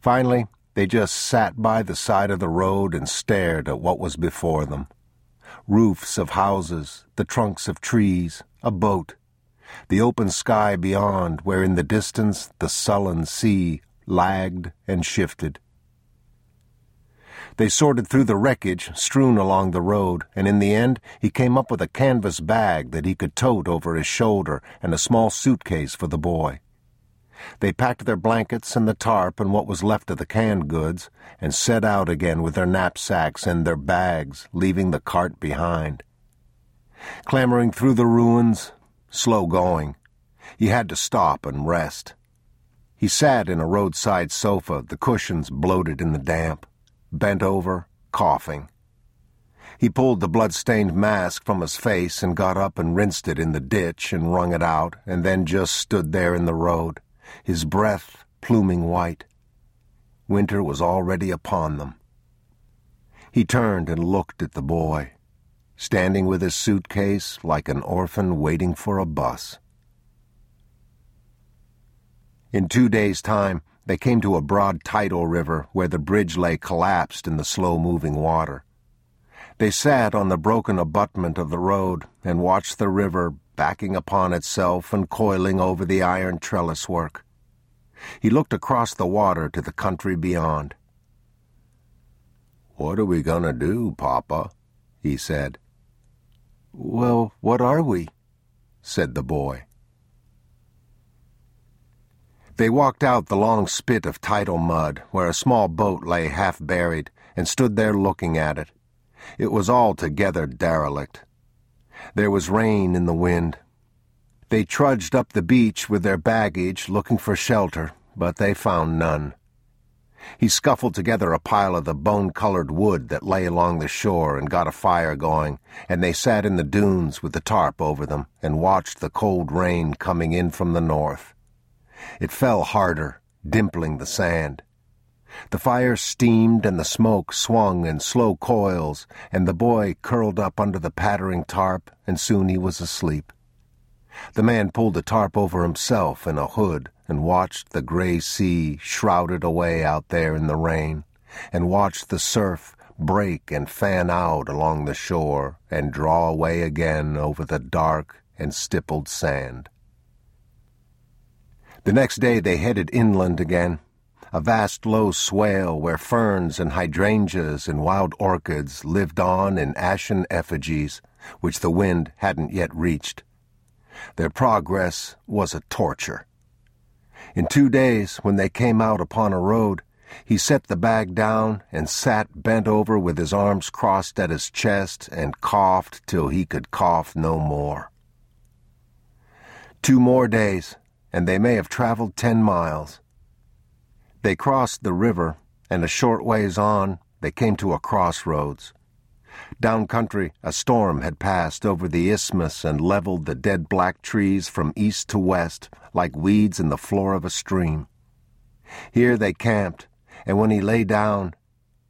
Finally, they just sat by the side of the road and stared at what was before them. Roofs of houses, the trunks of trees, a boat, the open sky beyond, where in the distance the sullen sea lagged and shifted. They sorted through the wreckage strewn along the road, and in the end he came up with a canvas bag that he could tote over his shoulder and a small suitcase for the boy. They packed their blankets and the tarp and what was left of the canned goods, and set out again with their knapsacks and their bags, leaving the cart behind. Clambering through the ruins, slow going. He had to stop and rest. He sat in a roadside sofa, the cushions bloated in the damp, bent over, coughing. He pulled the blood-stained mask from his face and got up and rinsed it in the ditch and wrung it out, and then just stood there in the road, his breath pluming white. Winter was already upon them. He turned and looked at the boy standing with his suitcase like an orphan waiting for a bus. In two days' time, they came to a broad tidal river where the bridge lay collapsed in the slow-moving water. They sat on the broken abutment of the road and watched the river backing upon itself and coiling over the iron trellis work. He looked across the water to the country beyond. What are we going to do, Papa? he said. Well, what are we? said the boy. They walked out the long spit of tidal mud where a small boat lay half buried and stood there looking at it. It was altogether derelict. There was rain in the wind. They trudged up the beach with their baggage looking for shelter, but they found none. He scuffled together a pile of the bone-colored wood that lay along the shore and got a fire going, and they sat in the dunes with the tarp over them and watched the cold rain coming in from the north. It fell harder, dimpling the sand. The fire steamed and the smoke swung in slow coils, and the boy curled up under the pattering tarp, and soon he was asleep. The man pulled the tarp over himself in a hood and watched the gray sea shrouded away out there in the rain, and watched the surf break and fan out along the shore and draw away again over the dark and stippled sand. The next day they headed inland again. A vast low swale where ferns and hydrangeas and wild orchids lived on in ashen effigies, which the wind hadn't yet reached. Their progress was a torture. In two days, when they came out upon a road, he set the bag down and sat bent over with his arms crossed at his chest and coughed till he could cough no more. Two more days, and they may have traveled ten miles. They crossed the river, and a short ways on they came to a crossroads. Down country, a storm had passed over the isthmus and leveled the dead black trees from east to west like weeds in the floor of a stream. Here they camped, and when he lay down,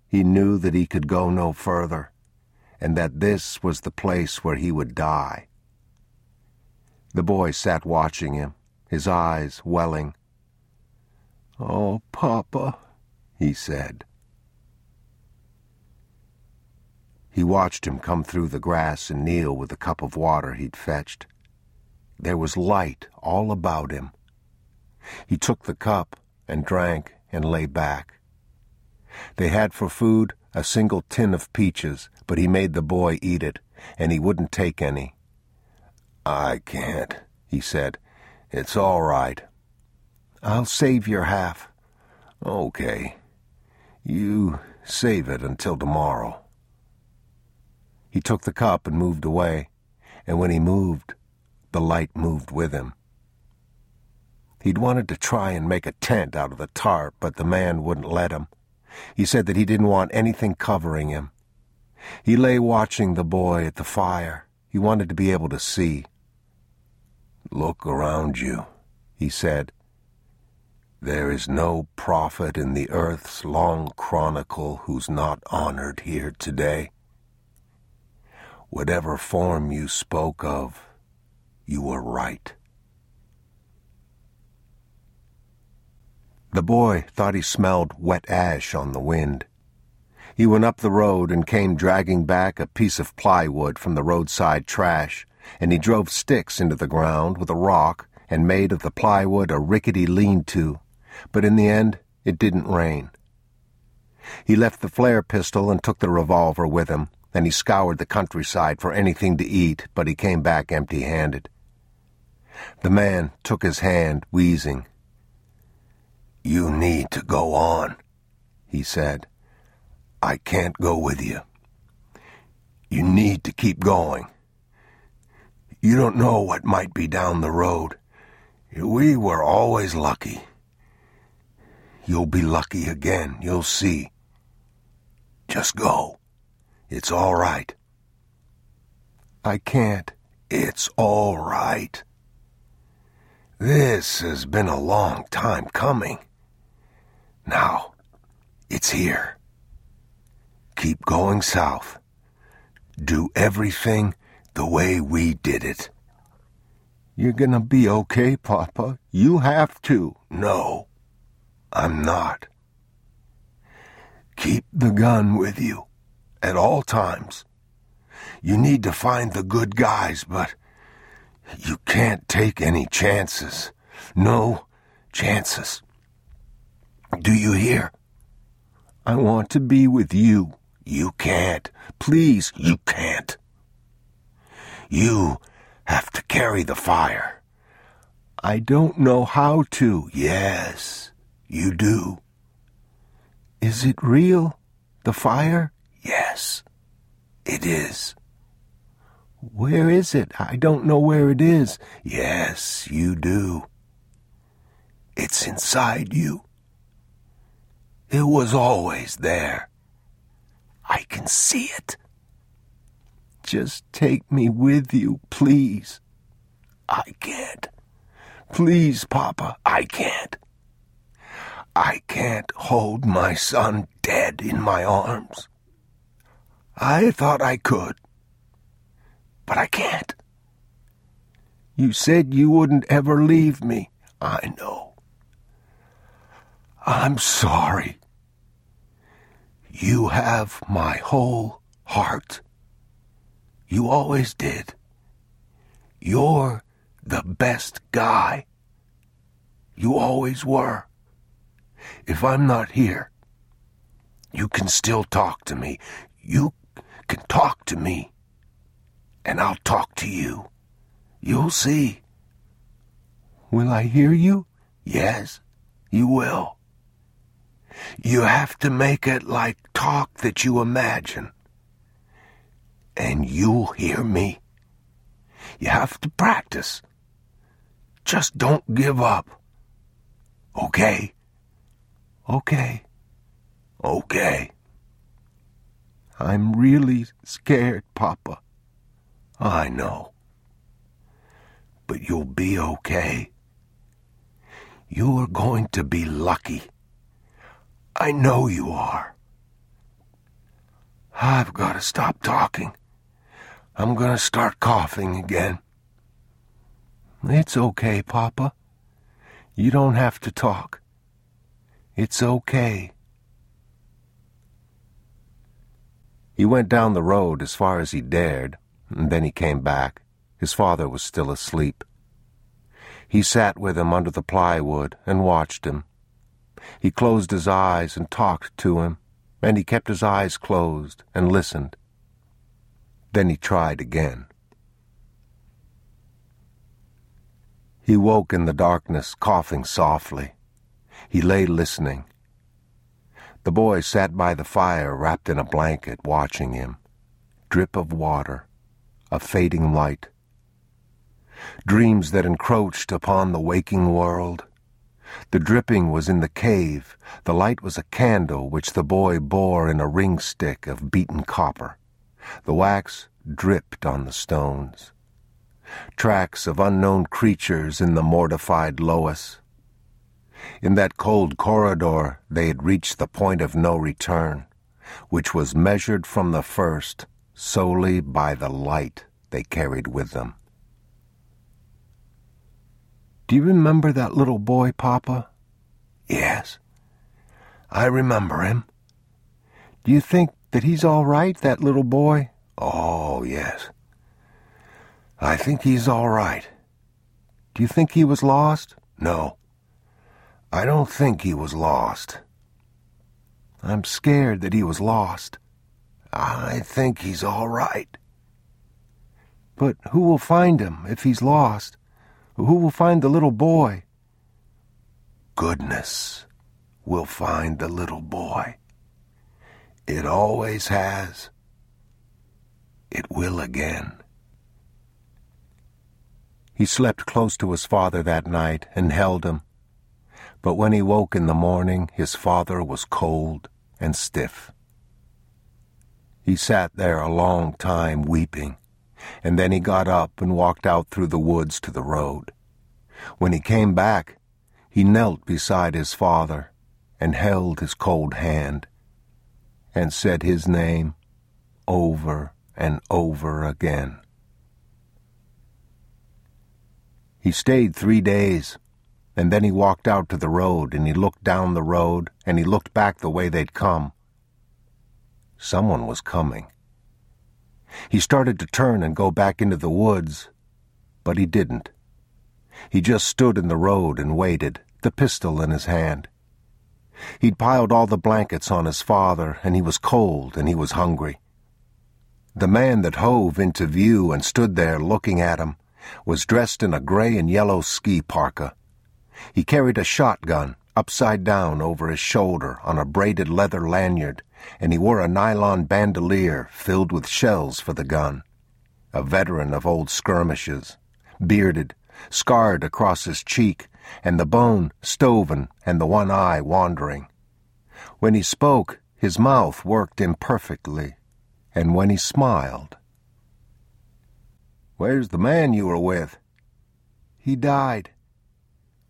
he knew that he could go no further, and that this was the place where he would die. The boy sat watching him, his eyes welling. Oh, Papa, he said. He watched him come through the grass and kneel with the cup of water he'd fetched. There was light all about him. He took the cup and drank and lay back. They had for food a single tin of peaches, but he made the boy eat it, and he wouldn't take any. I can't, he said. It's all right. I'll save your half. Okay. You save it until tomorrow. He took the cup and moved away, and when he moved, the light moved with him. He'd wanted to try and make a tent out of the tarp, but the man wouldn't let him. He said that he didn't want anything covering him. He lay watching the boy at the fire. He wanted to be able to see. Look around you, he said. There is no prophet in the earth's long chronicle who's not honored here today. Whatever form you spoke of, you were right. The boy thought he smelled wet ash on the wind. He went up the road and came dragging back a piece of plywood from the roadside trash, and he drove sticks into the ground with a rock and made of the plywood a rickety lean-to, but in the end it didn't rain. He left the flare pistol and took the revolver with him, and he scoured the countryside for anything to eat, but he came back empty-handed. The man took his hand, wheezing. You need to go on, he said. I can't go with you. You need to keep going. You don't know what might be down the road. We were always lucky. You'll be lucky again, you'll see. Just go. It's all right. I can't. It's all right. This has been a long time coming. Now, it's here. Keep going south. Do everything the way we did it. You're gonna be okay, Papa. You have to. No, I'm not. Keep the gun with you at all times. You need to find the good guys, but you can't take any chances. No chances. Do you hear? I want to be with you. You can't. Please, you can't. You have to carry the fire. I don't know how to. Yes, you do. Is it real? The fire? Yes, it is. Where is it? I don't know where it is. Yes, you do. It's inside you. It was always there. I can see it. Just take me with you, please. I can't. Please, Papa, I can't. I can't hold my son dead in my arms. I thought I could but I can't. You said you wouldn't ever leave me. I know. I'm sorry. You have my whole heart. You always did. You're the best guy. You always were. If I'm not here, you can still talk to me. You can talk to me. And I'll talk to you. You'll see. Will I hear you? Yes, you will. You have to make it like talk that you imagine. And you'll hear me. You have to practice. Just don't give up. Okay? Okay. Okay. I'm really scared, Papa. I know. But you'll be okay. You're going to be lucky. I know you are. I've got to stop talking. I'm going to start coughing again. It's okay, Papa. You don't have to talk. It's okay. He went down the road as far as he dared, and then he came back. His father was still asleep. He sat with him under the plywood and watched him. He closed his eyes and talked to him, and he kept his eyes closed and listened. Then he tried again. He woke in the darkness, coughing softly. He lay listening. The boy sat by the fire, wrapped in a blanket, watching him. Drip of water, a fading light. Dreams that encroached upon the waking world. The dripping was in the cave. The light was a candle which the boy bore in a ring stick of beaten copper. The wax dripped on the stones. Tracks of unknown creatures in the mortified loess. In that cold corridor they had reached the point of no return, which was measured from the first solely by the light they carried with them. Do you remember that little boy, Papa? Yes, I remember him. Do you think that he's all right, that little boy? Oh, yes. I think he's all right. Do you think he was lost? No. I don't think he was lost. I'm scared that he was lost. I think he's all right. But who will find him if he's lost? Who will find the little boy? Goodness will find the little boy. It always has. It will again. He slept close to his father that night and held him. But when he woke in the morning, his father was cold and stiff. He sat there a long time weeping, and then he got up and walked out through the woods to the road. When he came back, he knelt beside his father and held his cold hand and said his name over and over again. He stayed three days, and then he walked out to the road and he looked down the road and he looked back the way they'd come. Someone was coming. He started to turn and go back into the woods, but he didn't. He just stood in the road and waited, the pistol in his hand. He'd piled all the blankets on his father, and he was cold and he was hungry. The man that hove into view and stood there looking at him was dressed in a gray and yellow ski parka. He carried a shotgun upside down over his shoulder on a braided leather lanyard, and he wore a nylon bandolier filled with shells for the gun. A veteran of old skirmishes, bearded, scarred across his cheek, and the bone stoven and the one eye wandering. When he spoke, his mouth worked imperfectly, and when he smiled. Where's the man you were with? He died.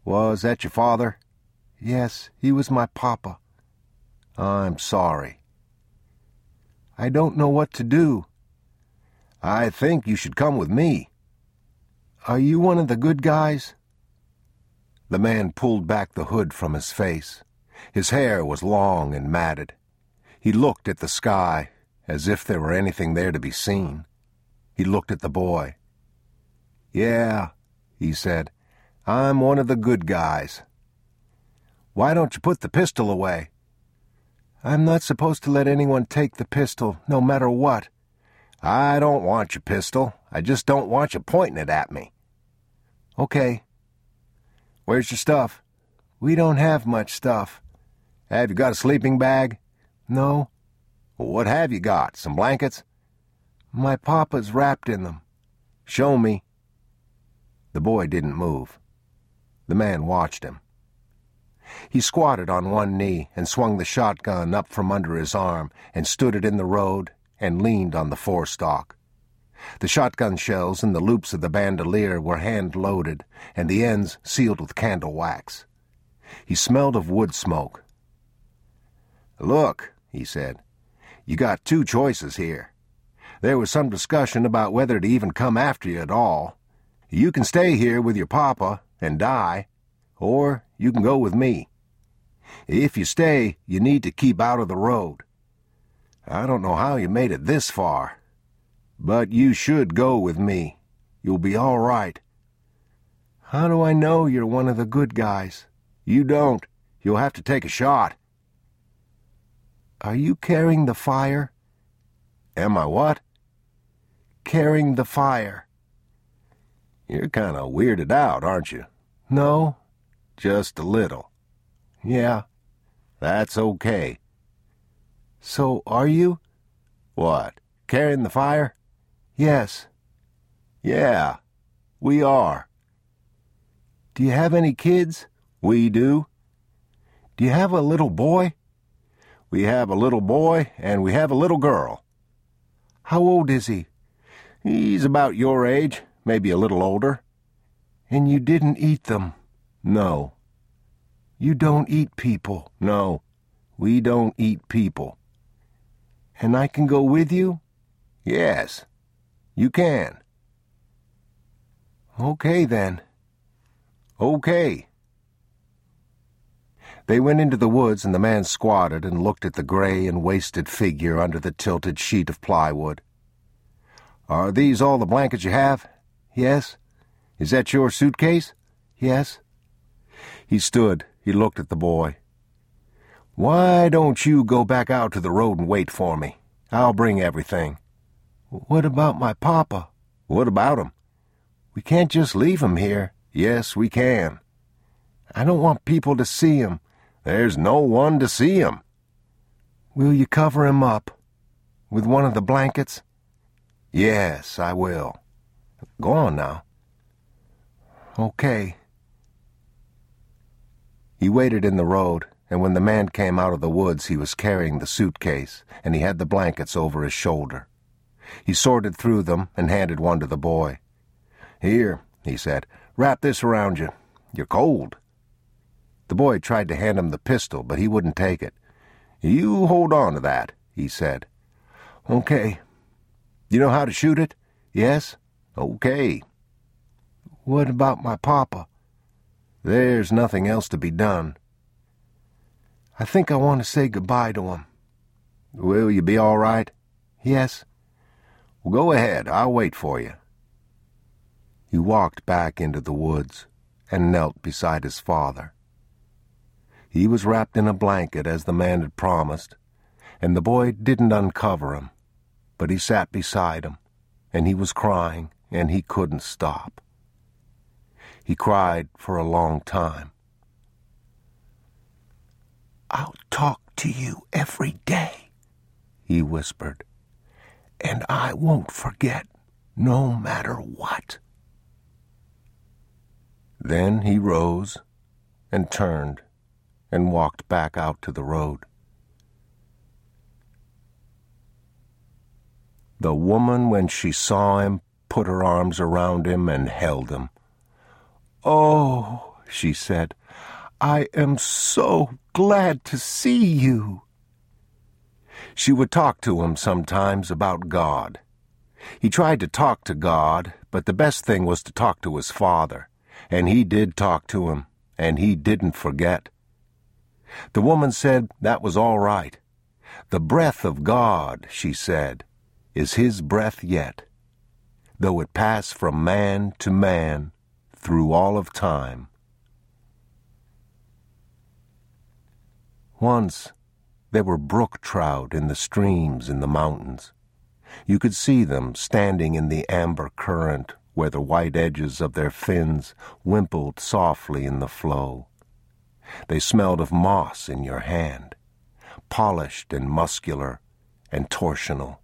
Was that your father? Yes, he was my papa. I'm sorry. I don't know what to do. I think you should come with me. Are you one of the good guys? The man pulled back the hood from his face. His hair was long and matted. He looked at the sky as if there were anything there to be seen. He looked at the boy. Yeah, he said, I'm one of the good guys. Why don't you put the pistol away? I'm not supposed to let anyone take the pistol, no matter what. I don't want your pistol. I just don't want you pointing it at me. Okay. Where's your stuff? We don't have much stuff. Have you got a sleeping bag? No. What have you got? Some blankets? My papa's wrapped in them. Show me. The boy didn't move. The man watched him. He squatted on one knee and swung the shotgun up from under his arm and stood it in the road and leaned on the forestock. The shotgun shells and the loops of the bandolier were hand loaded and the ends sealed with candle wax. He smelled of wood smoke. Look, he said, you got two choices here. There was some discussion about whether to even come after you at all. You can stay here with your papa and die, or you can go with me. If you stay, you need to keep out of the road. I don't know how you made it this far, but you should go with me. You'll be all right. How do I know you're one of the good guys? You don't. You'll have to take a shot. Are you carrying the fire? Am I what? Carrying the fire. You're kind of weirded out, aren't you? No. Just a little. Yeah. That's okay. So are you? What? Carrying the fire? Yes. Yeah, we are. Do you have any kids? We do. Do you have a little boy? We have a little boy and we have a little girl. How old is he? He's about your age, maybe a little older. And you didn't eat them? No. You don't eat people? No. We don't eat people. And I can go with you? Yes. You can. Okay, then. Okay. They went into the woods, and the man squatted and looked at the gray and wasted figure under the tilted sheet of plywood. Are these all the blankets you have? Yes. Is that your suitcase? Yes. He stood. He looked at the boy. Why don't you go back out to the road and wait for me? I'll bring everything. What about my papa? What about him? We can't just leave him here. Yes, we can. I don't want people to see him. There's no one to see him. Will you cover him up? With one of the blankets? Yes, I will. Go on now. Okay. He waited in the road, and when the man came out of the woods, he was carrying the suitcase, and he had the blankets over his shoulder. He sorted through them and handed one to the boy. Here, he said, wrap this around you. You're cold. The boy tried to hand him the pistol, but he wouldn't take it. You hold on to that, he said. Okay. You know how to shoot it? Yes. Okay. What about my papa? There's nothing else to be done. I think I want to say goodbye to him. Will you be all right? Yes. Well, go ahead. I'll wait for you. He walked back into the woods and knelt beside his father. He was wrapped in a blanket as the man had promised, and the boy didn't uncover him, but he sat beside him, and he was crying, and he couldn't stop. He cried for a long time. I'll talk to you every day, he whispered, and I won't forget, no matter what. Then he rose and turned and walked back out to the road. The woman, when she saw him, put her arms around him and held him. Oh, she said, I am so glad to see you. She would talk to him sometimes about God. He tried to talk to God, but the best thing was to talk to his father, and he did talk to him, and he didn't forget. The woman said that was all right. The breath of God, she said, is his breath yet, though it pass from man to man through all of time. Once, there were brook trout in the streams in the mountains. You could see them standing in the amber current where the white edges of their fins wimpled softly in the flow. They smelled of moss in your hand, polished and muscular and torsional.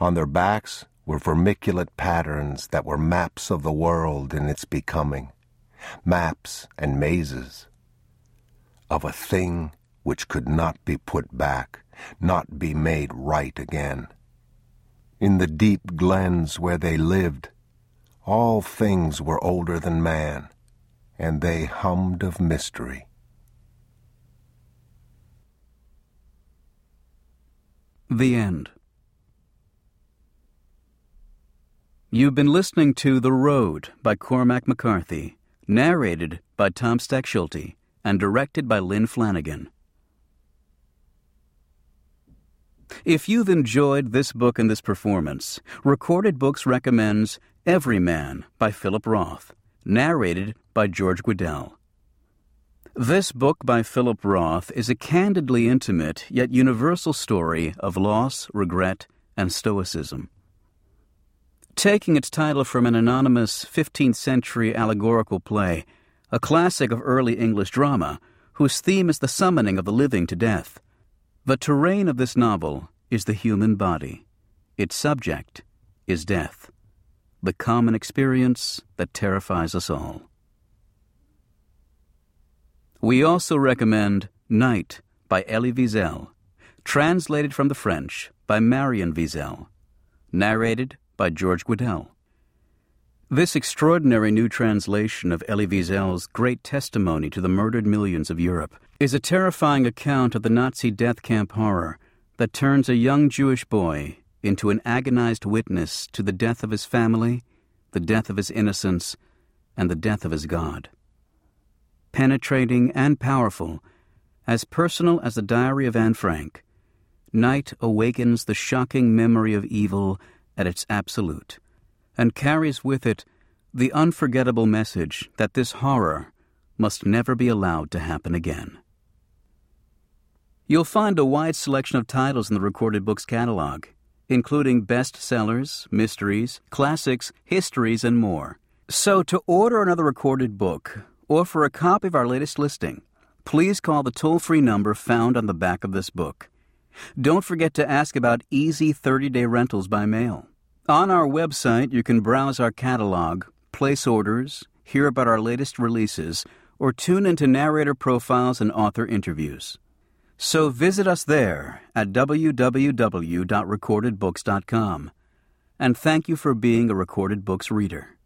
On their backs were vermiculate patterns that were maps of the world in its becoming, maps and mazes of a thing which could not be put back, not be made right again. In the deep glens where they lived, all things were older than man, and they hummed of mystery. The End. You've been listening to The Road by Cormac McCarthy, narrated by Tom Stechschulte, and directed by Lynn Flanagan. If you've enjoyed this book and this performance, Recorded Books recommends Everyman by Philip Roth, narrated by George Guidall. This book by Philip Roth is a candidly intimate yet universal story of loss, regret, and stoicism. Taking its title from an anonymous 15th century allegorical play, a classic of early English drama, whose theme is the summoning of the living to death, the terrain of this novel is the human body. Its subject is death, the common experience that terrifies us all. We also recommend Night by Elie Wiesel, translated from the French by Marion Wiesel, narrated by George Guidall. This extraordinary new translation of Elie Wiesel's great testimony to the murdered millions of Europe is a terrifying account of the Nazi death camp horror that turns a young Jewish boy into an agonized witness to the death of his family, the death of his innocence, and the death of his God penetrating and powerful, as personal as the diary of Anne Frank, Night awakens the shocking memory of evil at its absolute, and carries with it the unforgettable message that this horror must never be allowed to happen again. You'll find a wide selection of titles in the Recorded Books catalog, including bestsellers, mysteries, classics, histories, and more. So to order another recorded book, or for a copy of our latest listing, please call the toll free number found on the back of this book. Don't forget to ask about easy 30 day rentals by mail. On our website, you can browse our catalog, place orders, hear about our latest releases, or tune into narrator profiles and author interviews. So visit us there at www.recordedbooks.com. And thank you for being a Recorded Books reader.